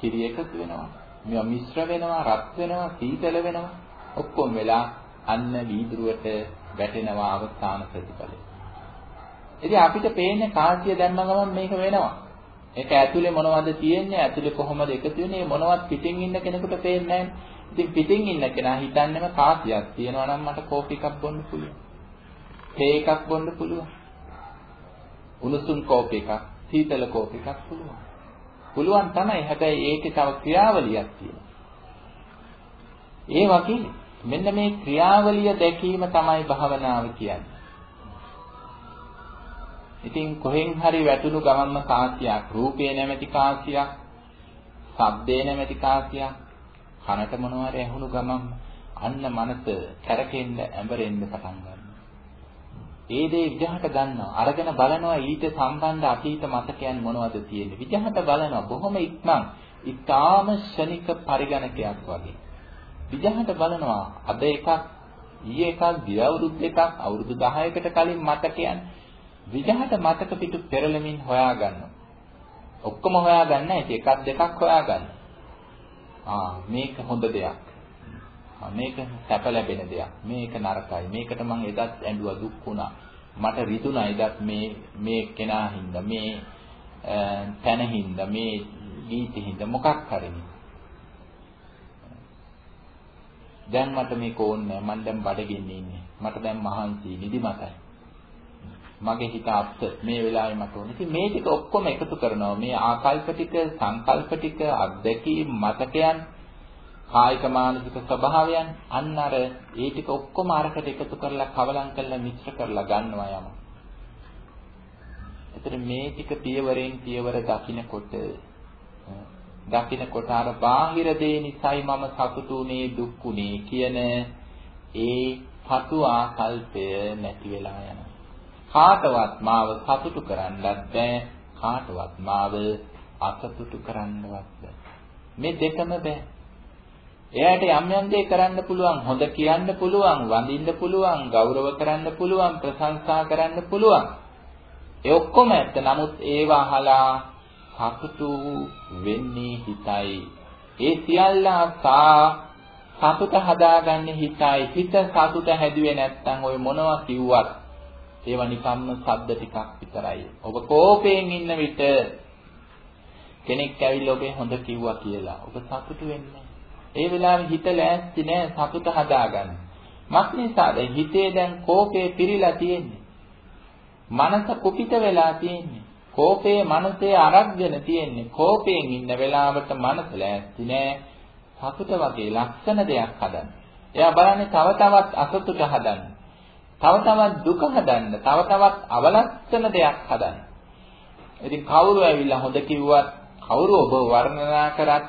කිරි එකතු වෙනවා. මේවා මිශ්‍ර වෙනවා, රත් වෙනවා, සීතල වෙනවා. ඔක්කොම වෙලා අන්න වීදුරුවට වැටෙනවා අවස්ථාන ප්‍රතිඵලය. ඉතින් අපිට පේන්නේ කාසිය දැම්ම ගමන් මේක වෙනවා. ඒක ඇතුලේ මොනවද තියෙන්නේ? ඇතුලේ කොහොමද එකතු වෙන්නේ? මොනවත් පිටින් ඉන්න කෙනෙකුට පේන්නේ ඉතින් පිටින් ඉන්න කෙනා හිතන්නේම කාසියක් තියෙනවා නම් මට කෝපි එකක් බොන්න පුළුවන්. තේ එකක් බොන්න පුළුවන්. උණුසුම් කෝපි එකක්, සීතල කෝපි එකක් පුළුවන්. පුළුවන් තමයි. හැබැයි ඒකේ තව ක්‍රියාවලියක් තියෙනවා. ඒ වගේ මෙන්න මේ ක්‍රියාවලිය දැකීම තමයි භාවනාව කියන්නේ. ඉතින් කොහෙන් හරි වැටුණු ගමන්ම කාසියක්, රූපේ නැමැති කාසියක්, ශබ්දේ නැමැති කාසියක්, කනට මොනවාරි ඇහුණු ගමන් අන්න මනස කැරකෙන්න ඇඹරෙන්න පටන් ගන්නවා. ඒ දේ විජහට ගන්නවා. අරගෙන බලනවා ඊට සම්බන්ධ අතීත මතකයන් මොනවද තියෙන්නේ. විජහට බලනවා බොහොම ඉක්මන්, ඊටාම ශනික පරිගණකයක් වගේ. විජහට බලනවා අද එකක්, ඊයේ එකක්, ගිය අවුරුදු එකක්, අවුරුදු 10කට කලින් මතකයන් විජහට මතක පිටු පෙරලමින් හොයාගන්නවා. ඔක්කොම හොයාගන්න නැහැ. එකක් දෙකක් හොයාගන්න. ආ මේක හොඳ දෙයක්. ආ මේක සැප ලැබෙන දෙයක්. මේක නරකයි. මේකට මං එදත් ඇඬුවා දුක් වුණා. මට රිදුණා එදත් මේ මේ කෙනා හින්දා මේ තැන හින්දා මේ ගීතෙ හින්දා මොකක් හරි. දැන් මට මේක ඕනේ නැහැ. මං දැන් බඩගින්නේ ඉන්නේ. මට දැන් මහන්සි නිදිමතයි. මගේ හිත අප්ත මේ වෙලාවේ මට ඕනේ. ඉතින් මේ ටික ඔක්කොම එකතු කරනවා. මේ ආකල්ප ටික, සංකල්ප ටික, අත්දැකීම්, මතකයන්, කායික මානසික ස්වභාවයන් අන්න අර ඒ ටික ඔක්කොම අරකට එකතු කරලා කවලම් කරලා මිශ්‍ර කරලා ගන්නවා යම. එතන මේ ටික පියවරෙන් පියවර දකින්නකොට දකින්නකොට අර බාහිර දේ නිසයි මම සතුටුුනේ දුක්ුනේ කියන ඒ පටු ආකල්පය නැති වෙලා යනවා. කාටවත් මාව සතුටු කරන්නත් බෑ. කාටවත් මාව අසතුටු කරන්නවත් බෑ. මේ දෙකම බෑ. එයාට යම් යම් දේ කරන්න පුළුවන් හොඳ කියන්න පුළුවන් වඳින්න පුළුවන් ගෞරව කරන්න පුළුවන් ප්‍රශංසා කරන්න පුළුවන්. ඒ ඔක්කොම ඇත්ත. නමුත් ඒවා අහලා සතුටු වෙන්නේ හිතයි. ඒ සියල්ල සා සතුට හදාගන්නේ හිතයි. හිත සතුට හැදුවේ නැත්නම් ඔය මොනවා කිව්වත් ඒවා නිකම්ම ශබ්ද ටිකක් විතරයි. ඔබ කෝපයෙන් ඉන්න විට කෙනෙක් ඇවිල්ලා ඔබේ හොඳ කිව්වා කියලා. ඔබ සතුටු වෙන්නේ. ඒ වෙලාවේ හිත ලෑස්ති නෑ සතුට හදාගන්න. මක් නිසාද හිතේ දැන් කෝපය පිරීලා තියෙන්නේ. මනස කුපිත වෙලා තියෙන්නේ. කෝපයේ මනසේ අරක්ගෙන තියෙන්නේ. කෝපයෙන් ඉන්න වෙලාවට මනස ලෑස්ති නෑ. සතුට වගේ ලක්ෂණ දෙයක් හදන්න. එයා බලන්නේ තව තවත් අසතුට හදන්න. තව තවත් දුක හදන්න, තව තවත් අවලස්සන දෙයක් හදන්න. ඉතින් කවුරු ඇවිල්ලා හොඳ කිව්වත්, කවුරු ඔබ වර්ණනා කරත්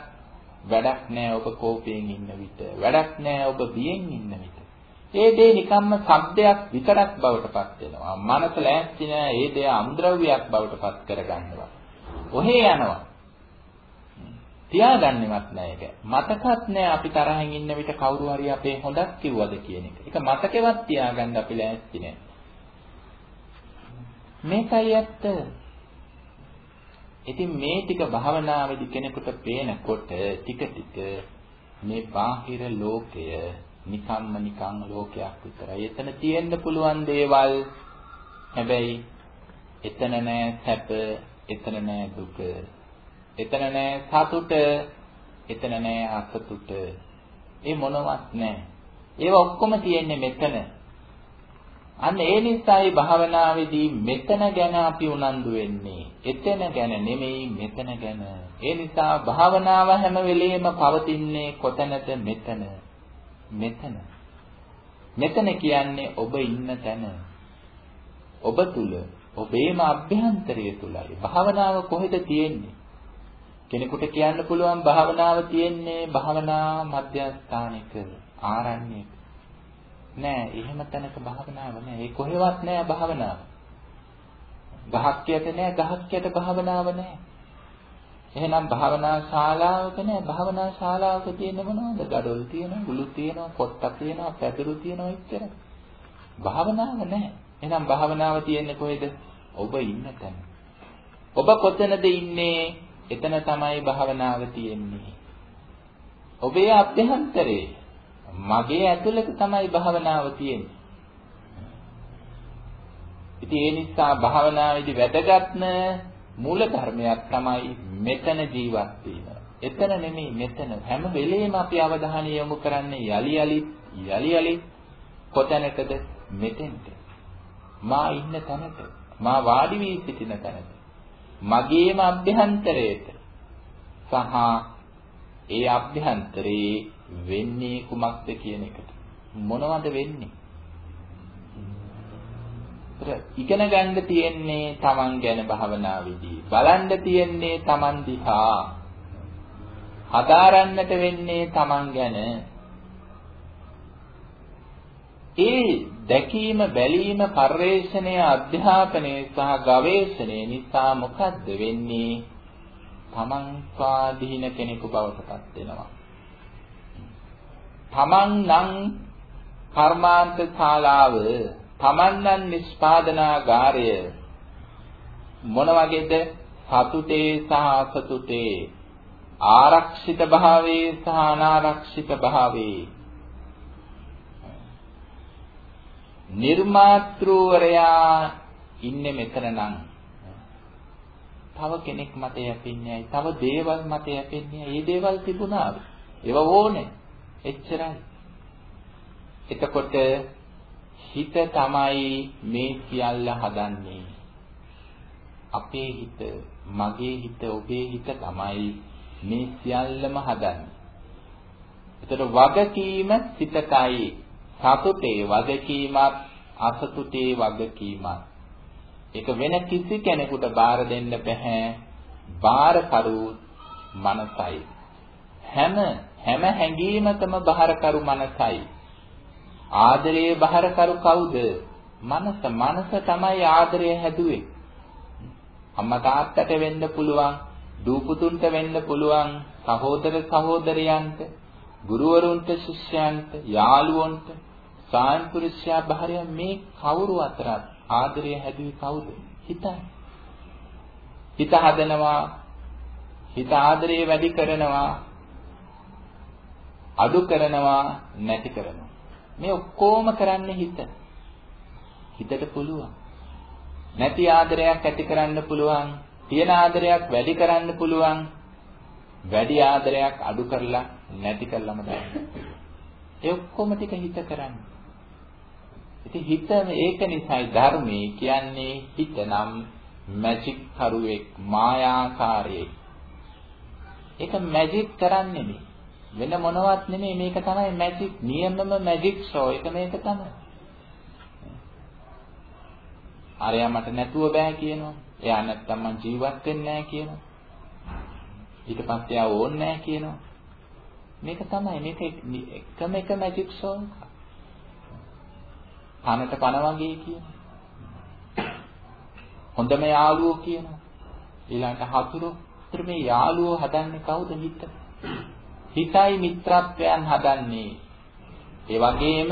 වැඩක් නෑ ඔබ කෝපයෙන් ඉන්න විට. වැඩක් නෑ ඔබ බියෙන් ඉන්න විට. ඒ දේ නිකම්ම සබ්දයක් විතරක් බවට පත් වෙනවා. මනස ලෑස්ති නෑ ඒ දේ අමුද්‍රව්‍යයක් බවට පත් කරගන්නවා. ඔහේ යනවා. තියාගන්නෙවත් නෑ ඒක. මතකත් නෑ අපි තරහින් ඉන්න විට කවුරු හරි අපේ හොඳක් කිව්වද කියන එක. ඒක මතකෙවත් තියාගන්න අපි ලෑස්ති නෑ. මේකයි ඇත්ත. ඉතින් මේ ටික භාවනාවේදී කෙනෙකුට පේනකොට ටික ටික මේ බාහිර ලෝකය නිකම්ම නිකම් ලෝකයක් විතරයි. එතන තියෙන්න පුළුවන් දේවල් හැබැයි එතන නෑ සැප, එතන නෑ දුක, එතන නෑ සතුට, එතන නෑ අසතුට. ඒ මොනවත් නෑ. ඒවා ඔක්කොම තියෙන්නේ මෙතන. අන්න ඒ නිසායි භාවනාවේදී මෙතන ගැන අපි උනන්දු වෙන්නේ. එතන ගැන නෙමෙයි මෙතන ගැන. ඒ නිසා භාවනාව හැම වෙලෙම පවතින්නේ කොතැනද මෙතන. මෙතන. මෙතන කියන්නේ ඔබ ඉන්න තැන. ඔබ තුල ඔබේම අභ්‍යන්තරය තුලයි. භාවනාව කොහෙද තියෙන්නේ? කෙනෙකුට කියන්න පුළුවන් භාවනාව තියෙන්නේ භාවනා මධ්‍යස්ථානික ආරණ්‍යක. නෑ, එහෙම තැනක භාවනාව නෑ. ඒ කොහෙවත් නෑ භාවනාව. ගහක් යට නෑ, ගහක් යට භාවනාව නෑ. එහෙනම් භාවනා ශාලාවක නෑ, භාවනා ශාලාවක තියෙන්නේ මොනවද? gadol තියෙනවා, ගුළු තියෙනවා, පොට්ටක් තියෙනවා, පැදුරු තියෙනවා ඉච්චර. භාවනාව නෑ. එහෙනම් භාවනාව තියෙන්නේ කොහෙද? ඔබ ඉන්න තැන. ඔබ කොතනද ඉන්නේ? එතන තමයි භාවනාව තියෙන්නේ. ඔබේ අභ්‍යන්තරේ මගේ ඇතුළත තමයි භාවනාව තියෙන්නේ. ඉතින් ඒ නිසා භාවනාවේදී වැදගත්ම මූල ධර්මයක් තමයි මෙතන ජීවත් වීම. එතන නෙමෙයි මෙතන. හැම වෙලෙම අපි අවධානය යොමු කරන්නේ යලි යලි යලි යලි කොතැනකද මෙතෙන්ට. මා ඉන්න තැනට. මා වාඩි වී සිටින තැනට. මගේම අභ්‍යන්තරයට. සහ ඒ අභ්‍යන්තරේ වෙන්නේ කුමක්ද කියන එකට. මොනවද වෙන්නේ? ඉගෙන ගන්න තියෙන්නේ Taman ගැන භාවනාවේදී. බලන්න තියෙන්නේ Taman දිහා. හදාරන්නට වෙන්නේ Taman ගැන. ඒ දැකීම, බැලීම, පර්යේෂණය, අධ්‍යාපනය සහ ගවේෂණය නිසා මොකද්ද වෙන්නේ? Taman ස්වාධීන කෙනෙකු බවට පත් වෙනවා. Taman නම් කර්මාන්ත ශාලාව තමන්නම් නිස්පාදනාගාරය මොන වගේද සතුටේ සහ අසතුටේ ආරක්ෂිත භාවයේ සහ අනාරක්ෂිත භාවයේ නිර්මාත්‍රවරයා ඉන්නේ මෙතන නම් තව කෙනෙක් මත යැපෙන්නේ ඇයි තව දේවල් මත යැපෙන්නේ ඇයි මේ දේවල් තිබුණාද ඒව ඕනේ එච්චරයි එතකොට හිත තමයි මේ සියල්ල හදන්නේ. අපේ හිත, මගේ හිත, ඔබේ හිත තමයි මේ සියල්ලම හදන්නේ. ඒතර වගකීම සිතකයි. සතුටේ වගකීමත් අසතුටේ වගකීමත්. ඒක වෙන කිසි කෙනෙකුට බාර දෙන්න බෑ. බාරකරු මනසයි. හැම හැම හැඟීමකම බාරකරු මනසයි. ආදරයේ බහරකරු කවුද? මනස. මනස තමයි ආදරය හැදුවේ. අම්මා තාත්තට වෙන්න පුළුවන්, දූ පුතුන්ට වෙන්න පුළුවන්, සහෝදර සහෝදරයන්ට, ගුරුවරුන්ට, ශිෂ්‍යයන්ට, යාළුවන්ට, සාන්පුරුෂයා බහරය මේ කවුරු අතරත් ආදරය හැදුවේ කවුද? හිතයි. හිත හදනවා, හිත ආදරය වැඩි කරනවා, අඩු කරනවා, නැති කරනවා. මේ ඔක්කොම කරන්නේ හිත. හිතට පුළුවන්. නැති ආදරයක් ඇති කරන්න පුළුවන්. තියෙන ආදරයක් වැඩි කරන්න පුළුවන්. වැඩි ආදරයක් අඩු කරලා නැති කළාම බෑ. ඒ ඔක්කොම ටික හිත කරන්නේ. ඉතින් හිත ඒක නිසායි ධර්මයේ කියන්නේ හිත නම් මැජික් කරුවෙක් මායාකාරයෙක්. ඒක මැජික් කරන්නේ නෙමෙයි. වෙන මොනවත් නෙමෙයි මේක තමයි මැජික් නියමම මැජික් ෂෝ එක මේක තමයි. අරයා මට නැතුව බෑ කියනවා. එයා නැත්තම් මං ජීවත් වෙන්නේ නැහැ කියනවා. ඊට පස්සේ ආව ඕනේ නැහැ කියනවා. මේක තමයි මේක එකම එක මැජික් ෂෝ එක. කනට කන වගේ කියනවා. හොඳම යාළුවෝ කියනවා. ඊළඟට හතුරු. ඒතර මේ යාළුවෝ හදන්නේ කවුද හිත? හිතයි මිත්‍රත්වයන් හදන්නේ. ඒ වගේම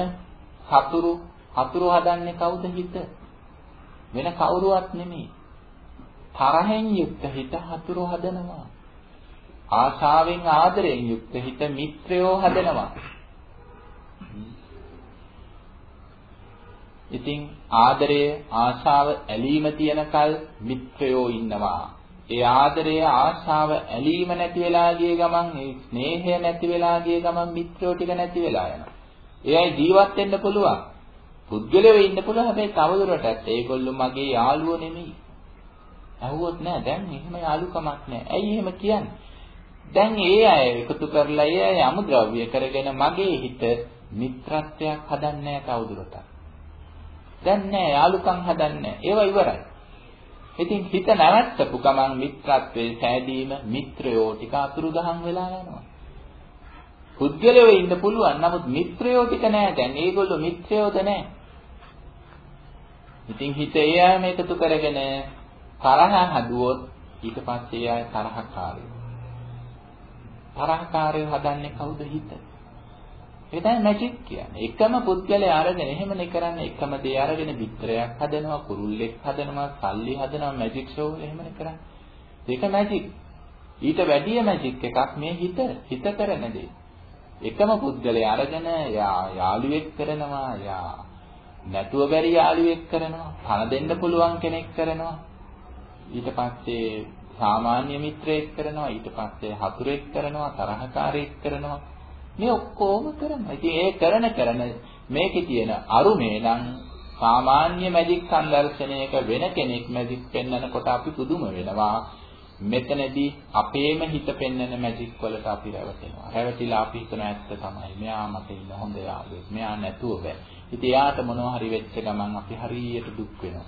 හතුරු හතුරු හදන්නේ කවුද හිත? වෙන කවුරුවත් නෙමෙයි. තරහෙන් යුක්ත හිත හතුරු හදනවා. ආශාවෙන් ආදරයෙන් යුක්ත හිත මිත්‍රයෝ හදනවා. ඉතින් ආදරය ආශාව ඇලීම තියනකල් මිත්‍රයෝ ඉන්නවා. ඒ ආදරය ආශාව ඇලීම නැති වෙලා ගිය ගමන් ඒ ස්නේහය නැති වෙලා ගිය ගමන් මිත්‍රයෝ ටික නැති වෙලා යනවා. එයයි ජීවත් වෙන්න පුළුවන්. පුද්ගලයෝ ඉන්න පුළුවන් හැබැයි තවදුරටත් ඒගොල්ලෝ මගේ යාළුවෝ නෙමෙයි. ඇහුවොත් නෑ දැන් එහෙම යාළුකමක් නෑ. ඇයි එහෙම කියන්නේ? දැන් ඒ අය එකතු කරලා ඒ අය අමුද්‍රව්‍ය කරගෙන මගේ හිත මිත්‍රත්වයක් හදන්නේ නෑ තවදුරටත්. දැන් නෑ යාළුකම් හදන්නේ. ඒවා ඉවරයි. ඉතින් හිත නැවැත්තපු ගමන් මිත්‍රත්වයේ සෑදීම මිත්‍රයෝ ටික අතුරුදහන් වෙලා යනවා. පුද්ගලයෝ ඉන්න පුළුවන්. නමුත් මිත්‍රයෝ ටික නෑ දැන්. ඒගොල්ලෝ මිත්‍රයෝද නෑ. ඉතින් හිත ඒ අයම එකතු කරගෙන තරහ හදුවොත් ඊට පස්සේ ඒ අය තරහකාරයෝ. තරහකාරයෝ හදන්නේ කවුද හිත? ඒක තමයි මැජික් කියන්නේ. එකම පුද්ගලයා අරගෙන එහෙමනේ කරන්නේ එකම දේ අරගෙන පිටරයක් හදනවා, කුරුල්ලෙක් හදනවා, සල්ලි හදනවා, මැජික් ෂෝ වල එහෙමනේ කරන්නේ. ඒක මැජික්. ඊට වැඩිය මැජික් එකක් මේ හිත, හිත කරන දේ. එකම පුද්ගලයා අරගෙන යා යාළුවෙක් කරනවා, යා නැතුව බැරි යාළුවෙක් කරනවා, පණ දෙන්න පුළුවන් කෙනෙක් කරනවා. ඊට පස්සේ සාමාන්‍ය මිත්‍රයෙක් කරනවා, ඊට පස්සේ හතුරෙක් කරනවා, තරහකාරයෙක් කරනවා. මේ ඔක්කොම කරනවා. ඉතින් ඒ කරන කරන මේකේ තියෙන අරුමේ නම් සාමාන්‍ය මැජික් සංදර්ශනයක වෙන කෙනෙක් මැජික් පෙන්වනකොට අපි පුදුම වෙනවා. මෙතනදී අපේම හිත පෙන්වන මැජික් වලට අපි රැවටෙනවා. රැවටිලා අපි හිතන ඇත්ත තමයි. මෙයා මට ඉන්න හොඳ යාළුවෙක්. මෙයා නැතුව බෑ. ඉතින් එයාට මොනවා හරි වෙච්ච ගමන් අපි හරියට දුක් වෙනවා.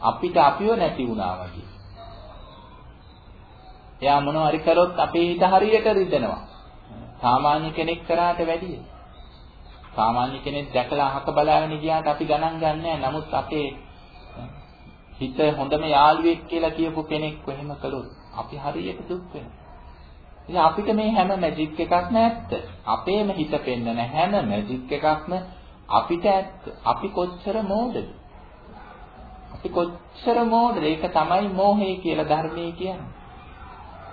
අපිට අපිව නැති වුණා වගේ. එයා මොනවා හරි කරොත් අපේ හිත හරියට රිදෙනවා. සාමාන්‍ය කෙනෙක් කරාට වැඩිය. සාමාන්‍ය කෙනෙක් දැකලා අහක බලාගෙන ගියාට අපි ගණන් ගන්නෑ. නමුත් අපේ හිත හොඳම යාළුවෙක් කියලා කියපු කෙනෙක් එහෙම කළොත් අපි හරියට දුක් වෙනවා. ඉතින් අපිට මේ හැම මැජික් එකක්ම ඇත්ත. අපේම හිත පෙන්නන හැම මැජික් එකක්ම අපිට ඇත්ත. අපි කොච්චර මෝඩද? අපි කොච්චර මෝඩද? ඒක තමයි මෝහය කියලා ධර්මයේ කියන්නේ.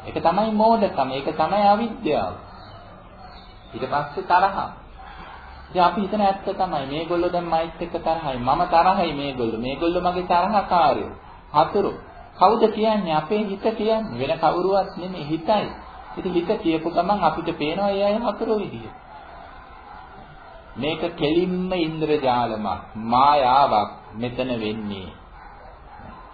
ඒක තමයි මෝඩකම. ඒක තමයි අවිද්‍යාව. ඊට පස්සේ තරහ. ඉතින් අපි හිතන ඇත්ත තමයි මේගොල්ලෝ දැන් මයිත් එක්ක තරහයි. මම තරහයි මේගොල්ලෝ. මේගොල්ලෝ මගේ තරහකාරයෝ. හතුරු. කවුද කියන්නේ? අපේ හිත කියන්නේ. වෙන කවුරුවත් නෙමෙයි හිතයි. ඉතින් හිත කියපු ගමන් අපිට පේනවා ඒ අය හතුරු විදිය. මේක කෙලින්ම ඉන්ද්‍රජාලමක් මායාවක් මෙතන වෙන්නේ.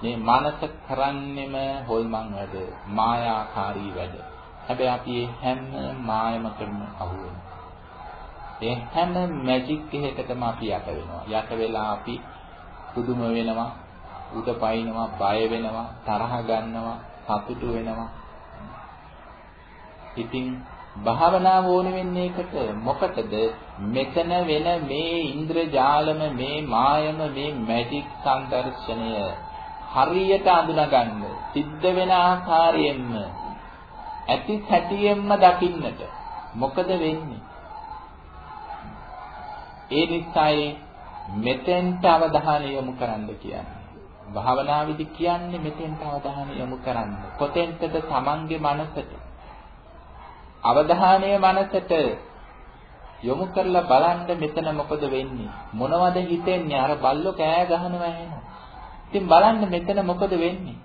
මේ මනස කරන්නෙම හොල්මන් වැඩ, මායාකාරී වැඩ. හැබැයි අපි හැම මායමකටම අහු වෙනවා. ඒ හැම මැජික් එකකටම අපි යට වෙනවා. යට වෙලා අපි පුදුම වෙනවා, උඩ පයින්නවා, බය වෙනවා, තරහ ගන්නවා, සතුටු වෙනවා. ඉතින් භාවනාව ඕන වෙන්නේ ඒකට මොකටද මෙතන වෙන මේ ඉන්ද්‍රජාලම මේ මායම මේ මැජික් සංදර්ශනය හරියට අඳුනගන්න සිද්ධ වෙන ආකාරයෙන්ම ඇති සැටියෙන්ම දකින්නට. මොකද වෙන්නේ? ඒ නිසායි මෙතෙන්ට අවධානය යොමු කරන්න කියන්නේ. භාවනාවේදී කියන්නේ මෙතෙන්ට අවධානය යොමු කරන්න. කොතෙන්ටද තමන්ගේ මනසට? අවධානය මනසට යොමු කරලා බලන්න මෙතන මොකද වෙන්නේ? මොනවද හිතෙන්නේ? අර බල්ලෝ කෑ ගහනවා එහෙනම්. ඉතින් බලන්න මෙතන මොකද වෙන්නේ?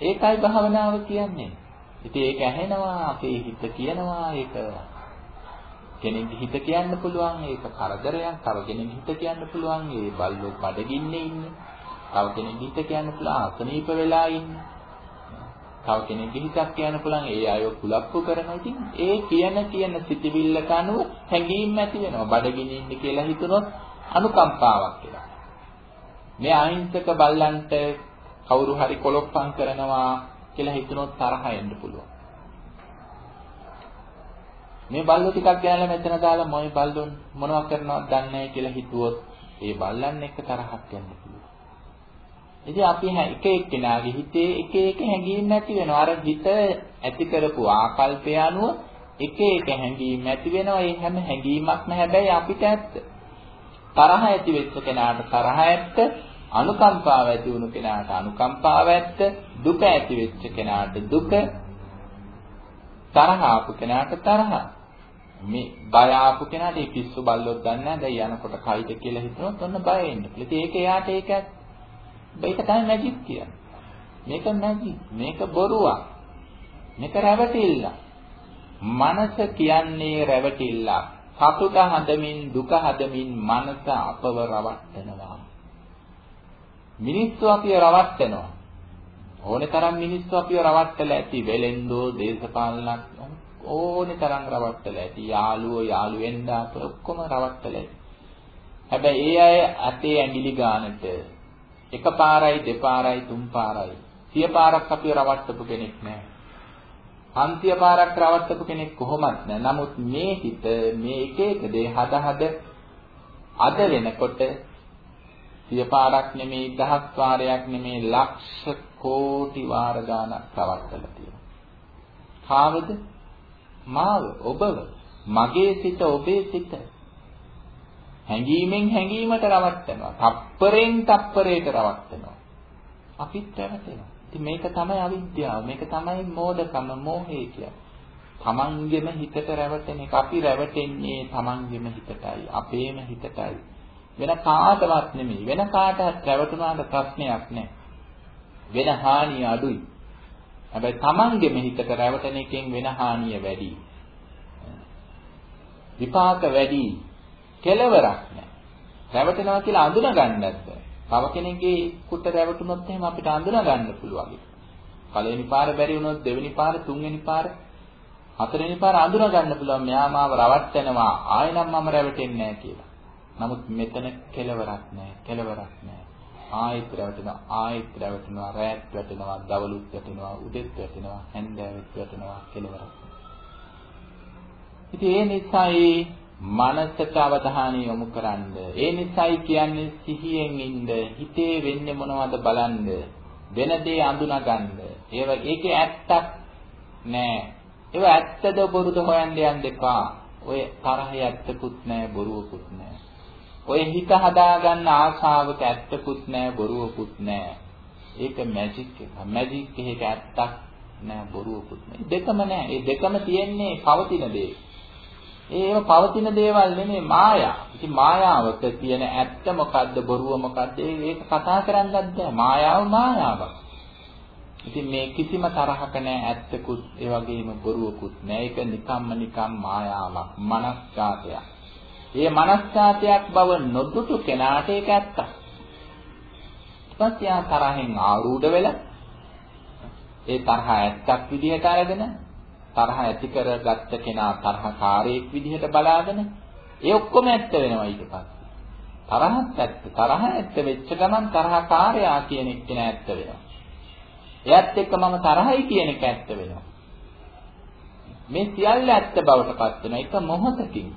ඒකයි භාවනාව කියන්නේ. ඉතින් ඒක ඇහෙනවා අපේ හිත කියනවා ඒක. කෙනෙක්ගේ හිත කියන්න පුළුවන් ඒක කරදරයක්. තව කෙනෙක්ගේ හිත කියන්න පුළුවන් ඒ බල්ලෝ බඩගින්නේ ඉන්නේ. තව කෙනෙක්ගේ හිත කියන්න පුළුවන් අසනීප වෙලා ඉන්නේ. තව කෙනෙක්ගේ හිතක් කියන්න පුළුවන් ඒ අයව කුලප්පු කරනවා. ඉතින් ඒ කියන කියන සිතිවිල්ලට අනුව හැඟීම් ඇති වෙනවා. බඩගිනින්න ඉන්නේ කියලා හිතනොත් අනුකම්පාවක් කියලා. මේ අහිංසක බල්ලන්ට කවුරු හරි කොලොප්පම් කරනවා කියලා හිතනොත් තරහ එන්න පුළුවන්. මේ බල්ලෝ ටිකක් ගෑනලා මෙතන දාලා මොයි බල්ලොන් මොනව කරනවද දන්නේ නැහැ කියලා හිතුවොත් ඒ බල්ලන් එක්ක තරහක් යන්න පුළුවන්. ඉතින් අපි එක එක්කෙනාගේ හිතේ එක එක හැඟීම් ඇති වෙනවා. අර හිත ඇති කරපු ආකල්පය අනුව එක එක හැඟීම් ඇති වෙනවා. ඒ හැම හැඟීමක්ම හැබැයි අපිට ඇත්ත. තරහ ඇති වෙච්ච කෙනාට තරහ ඇත්ත, අනුකම්පාව ඇති වුණු කෙනාට අනුකම්පාව ඇත්ත, දුක ඇති වෙච්ච කෙනාට දුක, තරහ ආපු කෙනාට තරහ. මේ බය ආපු කෙනාට මේ පිස්සු බල්ලොත් දන්නේ නැහැ. දැන් යනකොට කයිද කියලා හිතනොත් ඔන්න බය එන්න. ඉතින් ඒක එයාට ඒක මේක තමයි මැජික් කියන්නේ. මේක මැජික්. මේක බොරුවක්. මේක රැවටිල්ල. මනස කියන්නේ රැවටිල්ල. සතුට හදමින් දුක හදමින් මනස අපව රවට්ටනවා. මිනිස්සු අපිව රවට්ටනවා. ඕනේ තරම් මිනිස්සු අපිව රවට්ටලා ඇති වෙලෙන්දෝ දේශපාලනක් ඕනේ තරම් රවට්ටලා ඇති යාළුවෝ යාළුවෙන් දාපු ඔක්කොම රවට්ටලා ඇති. හැබැයි ඒ අය අතේ ඇඟිලි ගන්නට එකපාරයි දෙපාරයි තුන් පාරයි සිය පාරක් අපිව රවට්ටපු කෙනෙක් නැහැ. අන්තිය පාරක් රවට්ටපු කෙනෙක් කොහොමත් නැහැ. නමුත් මේ හිත මේ එක එක දේ හද හද අද වෙනකොට සිය පාරක් නෙමෙයි දහස් වාරයක් නෙමෙයි ලක්ෂ කෝටි වාර ගාණක් රවට්ටලා තියෙනවා. කාවද? මාව ඔබව මගේ සිත ඔබේ සිත හැඟීමෙන් හැඟීමට රවට්ටනවා. තප්පරෙන් තප්පරයට රවට්ටනවා. අපිත් රැවටෙනවා. ඉතින් මේක තමයි අවිද්‍යාව. මේක තමයි මෝඩකම, මෝහය කියන්නේ. තමන්ගෙම හිතට රැවටෙන එක අපි රැවටෙන්නේ තමන්ගෙම හිතටයි, අපේම හිතටයි. වෙන කාටවත් නෙමෙයි. වෙන කාටවත් රැවටුණාට ප්‍රශ්නයක් නැහැ. වෙන හානිය අඩුයි. හැබැයි තමන්ගෙම හිතට රැවටෙන එකෙන් වෙන හානිය වැඩි. විපාක වැඩි. කෙලවරක් නැහැ. රැවටෙනවා කියලා අඳුන ගන්නත් බෑ. තව කෙනෙක්ගේ කුට රැවටුනොත් එහෙම අපිට අඳුන ගන්න පුළුවන්. පළවෙනි පාර බැරි වුණොත් දෙවෙනි පාර තුන්වෙනි පාර හතරවෙනි පාර අඳුන ගන්න පුළුවන් මෙයා මාව රවට්ටනවා ආයෙනම් මම රැවටෙන්නේ නැහැ කියලා. නමුත් මෙතන කෙලවරක් නැහැ. කෙලවරක් නැහැ. ආයෙත් රැවටෙනවා ආයෙත් රැවටෙනවා රැත් වැටෙනවා දවලුත් වැටෙනවා උදෙත් වැටෙනවා හැන්දෑවෙත් වැටෙනවා කෙලවරක්. ඉතින් ඒ නිසායි මනසට අවධානය යොමු කරන්න. ඒ නිසායි කියන්නේ සිහියෙන් ඉන්න, හිතේ වෙන්නේ මොනවද බලන්න, වෙන දේ අඳුනගන්න. ඒව ඒකේ ඇත්තක් නෑ. ඒව ඇත්තද බොරුද හොයන්න යන්න එපා. ඔය තරහේ ඇත්තකුත් නෑ, බොරුවකුත් නෑ. ඔය හිත හදාගන්න ආශාවක ඇත්තකුත් නෑ, බොරුවකුත් නෑ. ඒක මැජික් එක. මැජික් එකක ඇත්තක් නෑ, බොරුවකුත් නෑ. දෙකම නෑ. ඒ දෙකම තියෙන්නේ පවතින දේ. ඒව පවතින දේවල් නෙමෙයි මායා. ඉතින් මායාවක තියෙන ඇත්ත මොකද්ද බොරුව මොකද්ද ඒක කතා කරන්නත් බෑ. මායාව මායාවක්. ඉතින් මේ කිසිම තරහක නැහැ ඇත්තකුත් ඒ වගේම බොරුවකුත් නැහැ. ඒක නිකම්ම නිකම් මායාවක්, මනස්කාතයක්. ඒ මනස්කාතයක් බව නොදුටු කෙනාට ඒක ඇත්තක්. ඊපස්සේ ආ තරහෙන් ආරූඪ වෙලා ඒ තරහ ඇත්තක් විදිහට අරගෙන තරහ ඇති කරගත්ත කෙනා තරහකාරයෙක් විදිහට බලාගෙන ඒ ඔක්කොම ඇත්ත වෙනවා ඊට පස්සේ. තරහත් ඇත්ත. තරහ ඇත්ත වෙච්ච ගමන් තරහකාරයා කියන එක්කෙනා ඇත්ත වෙනවා. එයත් එක්ක මම තරහයි කියන එක ඇත්ත වෙනවා. මේ සියල්ල ඇත්ත බවට පත් වෙන එක මොහොතකින්.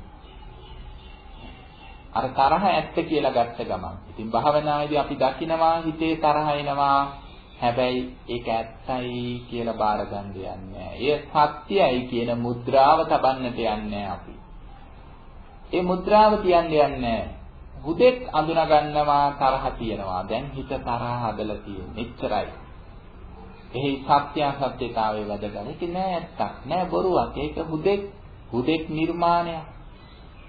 අර තරහ ඇත්ත කියලා ගත්ත ගමන්. ඉතින් භාවනාවේදී අපි දකිනවා හිතේ තරහ එනවා හැබැයි ඒක ඇත්තයි කියලා බාර ගන්න යන්නේ ඒ සත්‍යයි කියන මුද්‍රාව තබන්නට යන්නේ අපි. ඒ මුද්‍රාව තියන්නේ යන්නේ හුදෙක් අඳුනා ගන්නවා තරහ තියෙනවා. දැන් හිත තරහ හදලා තියෙන්නේ. එච්චරයි. එහි සත්‍ය සත්‍යතාවයේ වැදගත්. ඒක නෑ ඇත්තක්. නෑ බොරුවක්. ඒක හුදෙක් හුදෙක් නිර්මාණයක්.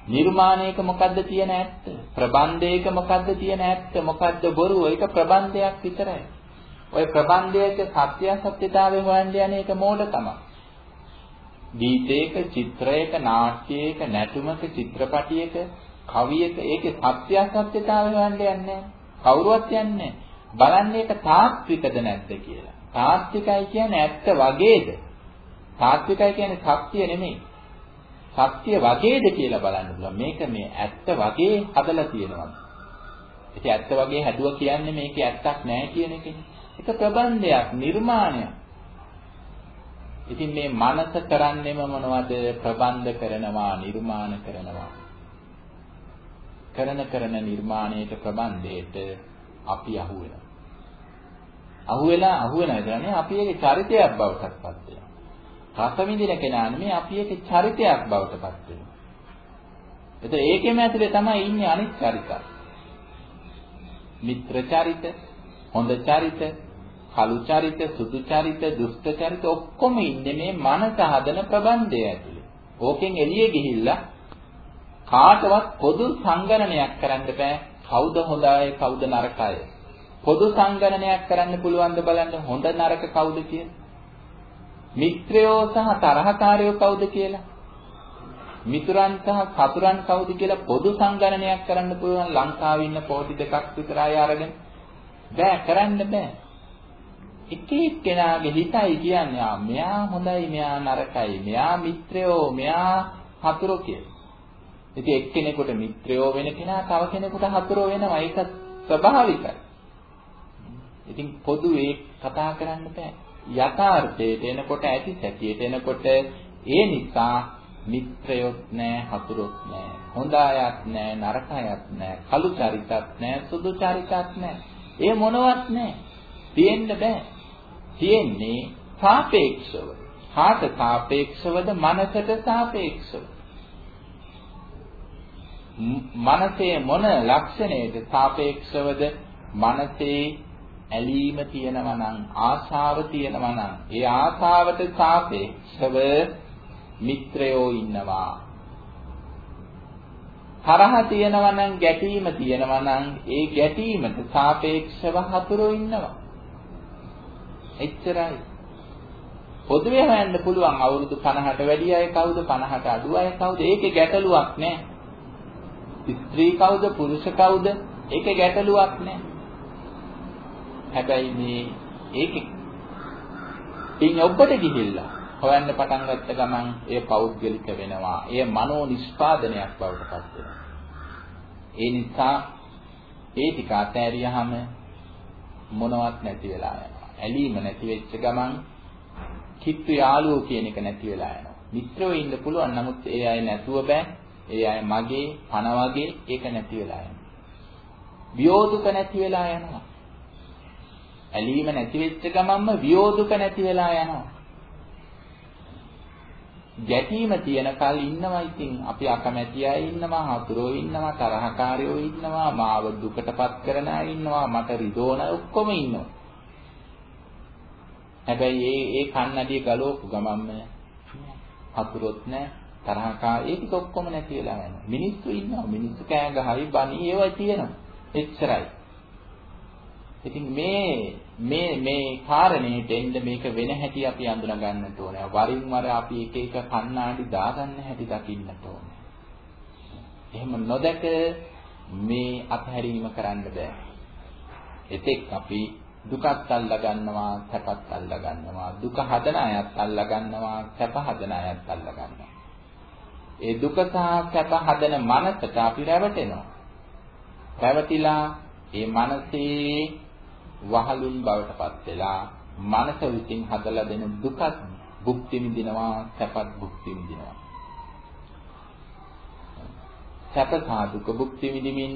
නිර්මාණයක මොකද්ද තියෙන ඇත්ත? ප්‍රබන්ධයක මොකද්ද තියෙන ඇත්ත? මොකද්ද බොරුව? ඒක ප්‍රබන්ධයක් විතරයි. ওই ප්‍රබන්ධයක සත්‍ය සත්‍යතාවය හොයන්න යන එක මෝඩකම. ගීතයක, චිත්‍රයක, නාට්‍යයක, නැටුමක, චිත්‍රපටියක, කවියක ඒකේ සත්‍ය සත්‍යතාවය හොයන්න යන්නේ කවුරුවත් යන්නේ බලන්නේ ඒක තාත්විකද නැද්ද කියලා. තාත්විකයි කියන්නේ ඇත්ත වගේද? තාත්විකයි කියන්නේ සත්‍ය නෙමෙයි. සත්‍ය වගේද කියලා බලන්න පුළුවන්. මේක මේ ඇත්ත වගේ හදලා තියෙනවා. ඉතින් ඇත්ත වගේ හැදුවා කියන්නේ මේකේ ඇත්තක් නැහැ කියන එකනේ. ඒක ප්‍රබන්ධයක් නිර්මාණයක්. ඉතින් මේ මනස කරන්නේම මොනවද? ප්‍රබන්ධ කරනවා, නිර්මාණ කරනවා. කරන කරන නිර්මාණයට ප්‍රබන්ධයට අපි අහු වෙනවා. අහු වෙලා අහු වෙනවා කියන්නේ අපි ඒකේ චරිතයක් බවට පත් වෙනවා. රස විඳින කෙනා නෙමෙයි අපි ඒකේ චරිතයක් බවට පත් වෙනවා. එතකොට ඒකෙම ඇතුලේ තමයි ඉන්නේ අනිත් චරිත. මිත්‍ර චරිත, හොඳ චරිත, කළු චරිත, සුදු චරිත, දුෂ්ට චරිත ඔක්කොම ඉන්නේ මේ මනස හදන ප්‍රබන්ධය ඇතුලේ. ඕකෙන් එළියේ ගිහිල්ලා කාටවත් පොදු සංගණනයක් කරන්න බෑ. කවුද හොඳයි, කවුද නරකයි. පොදු සංගණනයක් කරන්න පුළුවන් ද බලන්න හොඳ නරක කවුද කියලා. මිත්‍රයෝ සහ තරහකාරයෝ කවුද කියලා. මිතුරන් සහ සතුරන් කවුද කියලා පොදු සංගණනයක් කරන්න පුළුවන් ලංකාවේ ඉන්න පොඩි දෙකක් විතර අය අරගෙන බෑ කරන්න බෑ එක එක්කෙනාගේ හිතයි කියන්නේ ආ මෙයා හොඳයි මෙයා නරකයි මෙයා මිත්‍රයෝ මෙයා හතුරෝ කියලා. ඉතින් එක්කෙනෙකුට මිත්‍රයෝ වෙන කෙනා තව කෙනෙකුට හතුරෝ වෙනවා ඒක ස්වභාවිකයි. ඉතින් පොදුවේ කතා කරන්න බෑ. යථාර්ථයට එනකොට ඇති සැටියට එනකොට ඒ නිසා මිත්‍රයොත් නෑ හතුරොත් නෑ හොඳ අයත් නෑ නරක අයත් නෑ කළු චරිතත් නෑ සුදු චරිතත් නෑ ඒ මොනවත් නෑ තියෙන්න බෑ තියෙන්නේ සාපේක්ෂව. කාට සාපේක්ෂවද? මනසට සාපේක්ෂව. මනසේ මොන ලක්ෂණයට සාපේක්ෂවද මනසේ ඇලීම තියෙනවා නම් ආශාව තියෙනවා නම් ඒ ආශාවට සාපේක්ෂව මිත්‍රයෝ ඉන්නවා. තරහ තියෙනවා නම් ගැටීම තියෙනවා නම් ඒ ගැටීමට සාපේක්ෂව හතුරෝ ඉන්නවා. එච්චරයි. පොදුවේ හොයන්න පුළුවන් අවුරුදු 50ට වැඩි අය කවුද 50ට අඩු අය කවුද? ඒකේ ගැටලුවක් නැහැ. ස්ත්‍රී කවුද පුරුෂ කවුද? ඒකේ ගැටලුවක් නැහැ. හැබැයි මේ ඒකේ ඉන් ඔබට ගිහිල්ලා හොයන්න පටන් ගත්ත ගමන් එය පෞද්ගලික වෙනවා. එය මනෝ නිෂ්පාදනයක් බවට පත් වෙනවා. ඒ නිසා ඒ ටික අතෑරියාම මොනවත් නැති වෙලා යනවා. ඇලීම නැති වෙච්ච ගමන් කිත්තු යාළුවෝ කියන එක නැති වෙලා යනවා. මිත්‍රයෝ ඉන්න පුළුවන් නමුත් ඒ අය නැතුව බෑ. ඒ අය මගේ පණ වගේ ඒක නැති වෙලා යනවා. වියෝදුක නැති වෙලා යනවා. ඇලීම නැති වෙච්ච ගමන්ම වියෝදුක නැති වෙලා යනවා. ගැටීම තියෙන කල් ඉන්නවා ඉතින්. අපි අකමැති අය ඉන්නවා හතුරෝ ඉන්නවා තරහකාරයෝ ඉන්නවා මාව දුකටපත් කරන අය ඉන්නවා මට රිදෝන ඔක්කොම ඉන්නවා. හැබැයි ඒ ඒ කන්නඩිය ගලවපු ගමන්ම හතුරොත් නැහැ තරහකා ඒ ටික ඔක්කොම නැති වෙලා යනවා. මිනිස්සු ඉන්නවා. මිනිස්සු කෑ ගහයි බනි ඒවා තියෙනවා. එච්චරයි. ඉතින් මේ මේ මේ කාරණේට එන්න මේක වෙන හැටි අපි අඳුන ගන්නට ඕනේ. වරින් වර අපි එක එක කණ්ණාඩි දාගන්න හැටි දකින්නට ඕනේ. එහෙම නොදක මේ අත්හැරීම කරන්න බෑ. එතෙක් අපි දුකත් අල්ලා ගන්නවා, සැපත් අල්ලා ගන්නවා. දුක හදන අයත් අල්ලා ගන්නවා, සැප හදන අයත් අල්ලා ගන්නවා. ඒ දුක සහ සැප හදන මනසට අපි රැවටෙනවා. රැවටිලා ඒ මනසේ වහලුන් බවට පත් වෙලා මනස විසින් හදලා දෙන දුකත් භුක්ති විඳිනවා සැපත් භුක්ති විඳිනවා සැප සාදුක භුක්ති විඳිමින්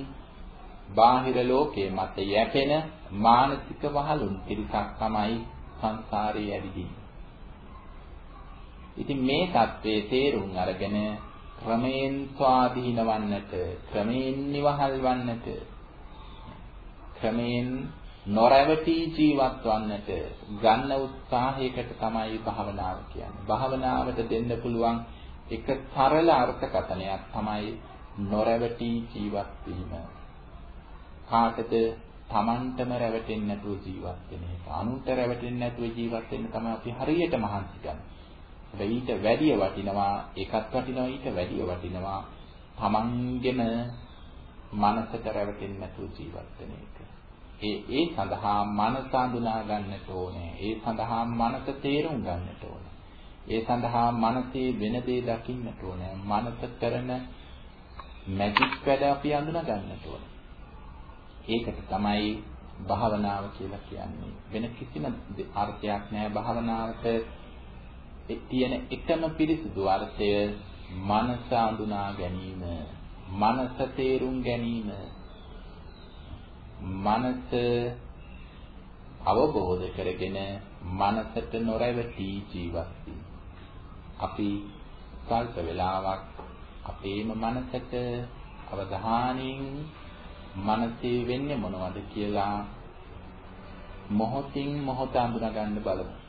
බාහිර ලෝකයේ මත යැපෙන මානසික වහලුන් පිරිසක් තමයි සංසාරයේ ඇවිදින්නේ. ඉතින් මේ தત્ත්වයේ තේරුම් අරගෙන ක්‍රමයෙන් ස්වාධීන වන්නට, ක්‍රමයෙන් නිවහල් වන්නට, ක්‍රමයෙන් නොරැවටී ජීවත් වන්නට ගන්න උත්සාහයකට තමයි භාවනාව කියන්නේ. භාවනාවට දෙන්න පුළුවන් එක සරල අර්ථකථනයක් තමයි නොරැවටී ජීවත් වීම. කාටද Tamanටම රැවටෙන්නේ නැතුව ජීවත් වෙන එක. අනුන්ට රැවටෙන්නේ නැතුව ජීවත් වෙන්න තමයි අපි හරියට මහන්සි ගන්න. හැබැයි ඊට වැඩිය වටිනවා ඒකත් වටිනවා ඊට වැඩිය වටිනවා Tamanගෙම මනසට රැවටෙන්නේ නැතුව ජීවත් වෙන එක. ඒ ඒ සඳහා මනස අඳුනා ගන්නට ඕනේ. ඒ සඳහා මනස තේරුම් ගන්නට ඕනේ. ඒ සඳහා මනසේ වෙන දේ දකින්නට ඕනේ. මනස කරන මැජික් වැඩ අපි අඳුනා ගන්නට ඕනේ. ඒකට තමයි භාවනාව කියලා කියන්නේ. වෙන කිසිම අර්ථයක් නැහැ භාවනාවට තියෙන එකම පිරිසිදු අර්ථය මනස අඳුනා ගැනීම, මනස තේරුම් ගැනීම, මනස අවබෝධ කරගෙන මනසට නොරැවටී ජීවත් අපි සල්ප වෙලාවක් අපේම මනසට අවධානයෙන් මනසේ වෙන්නේ මොනවද කියලා මොහොතින් මොහොත අඳුනා ගන්න බලමු.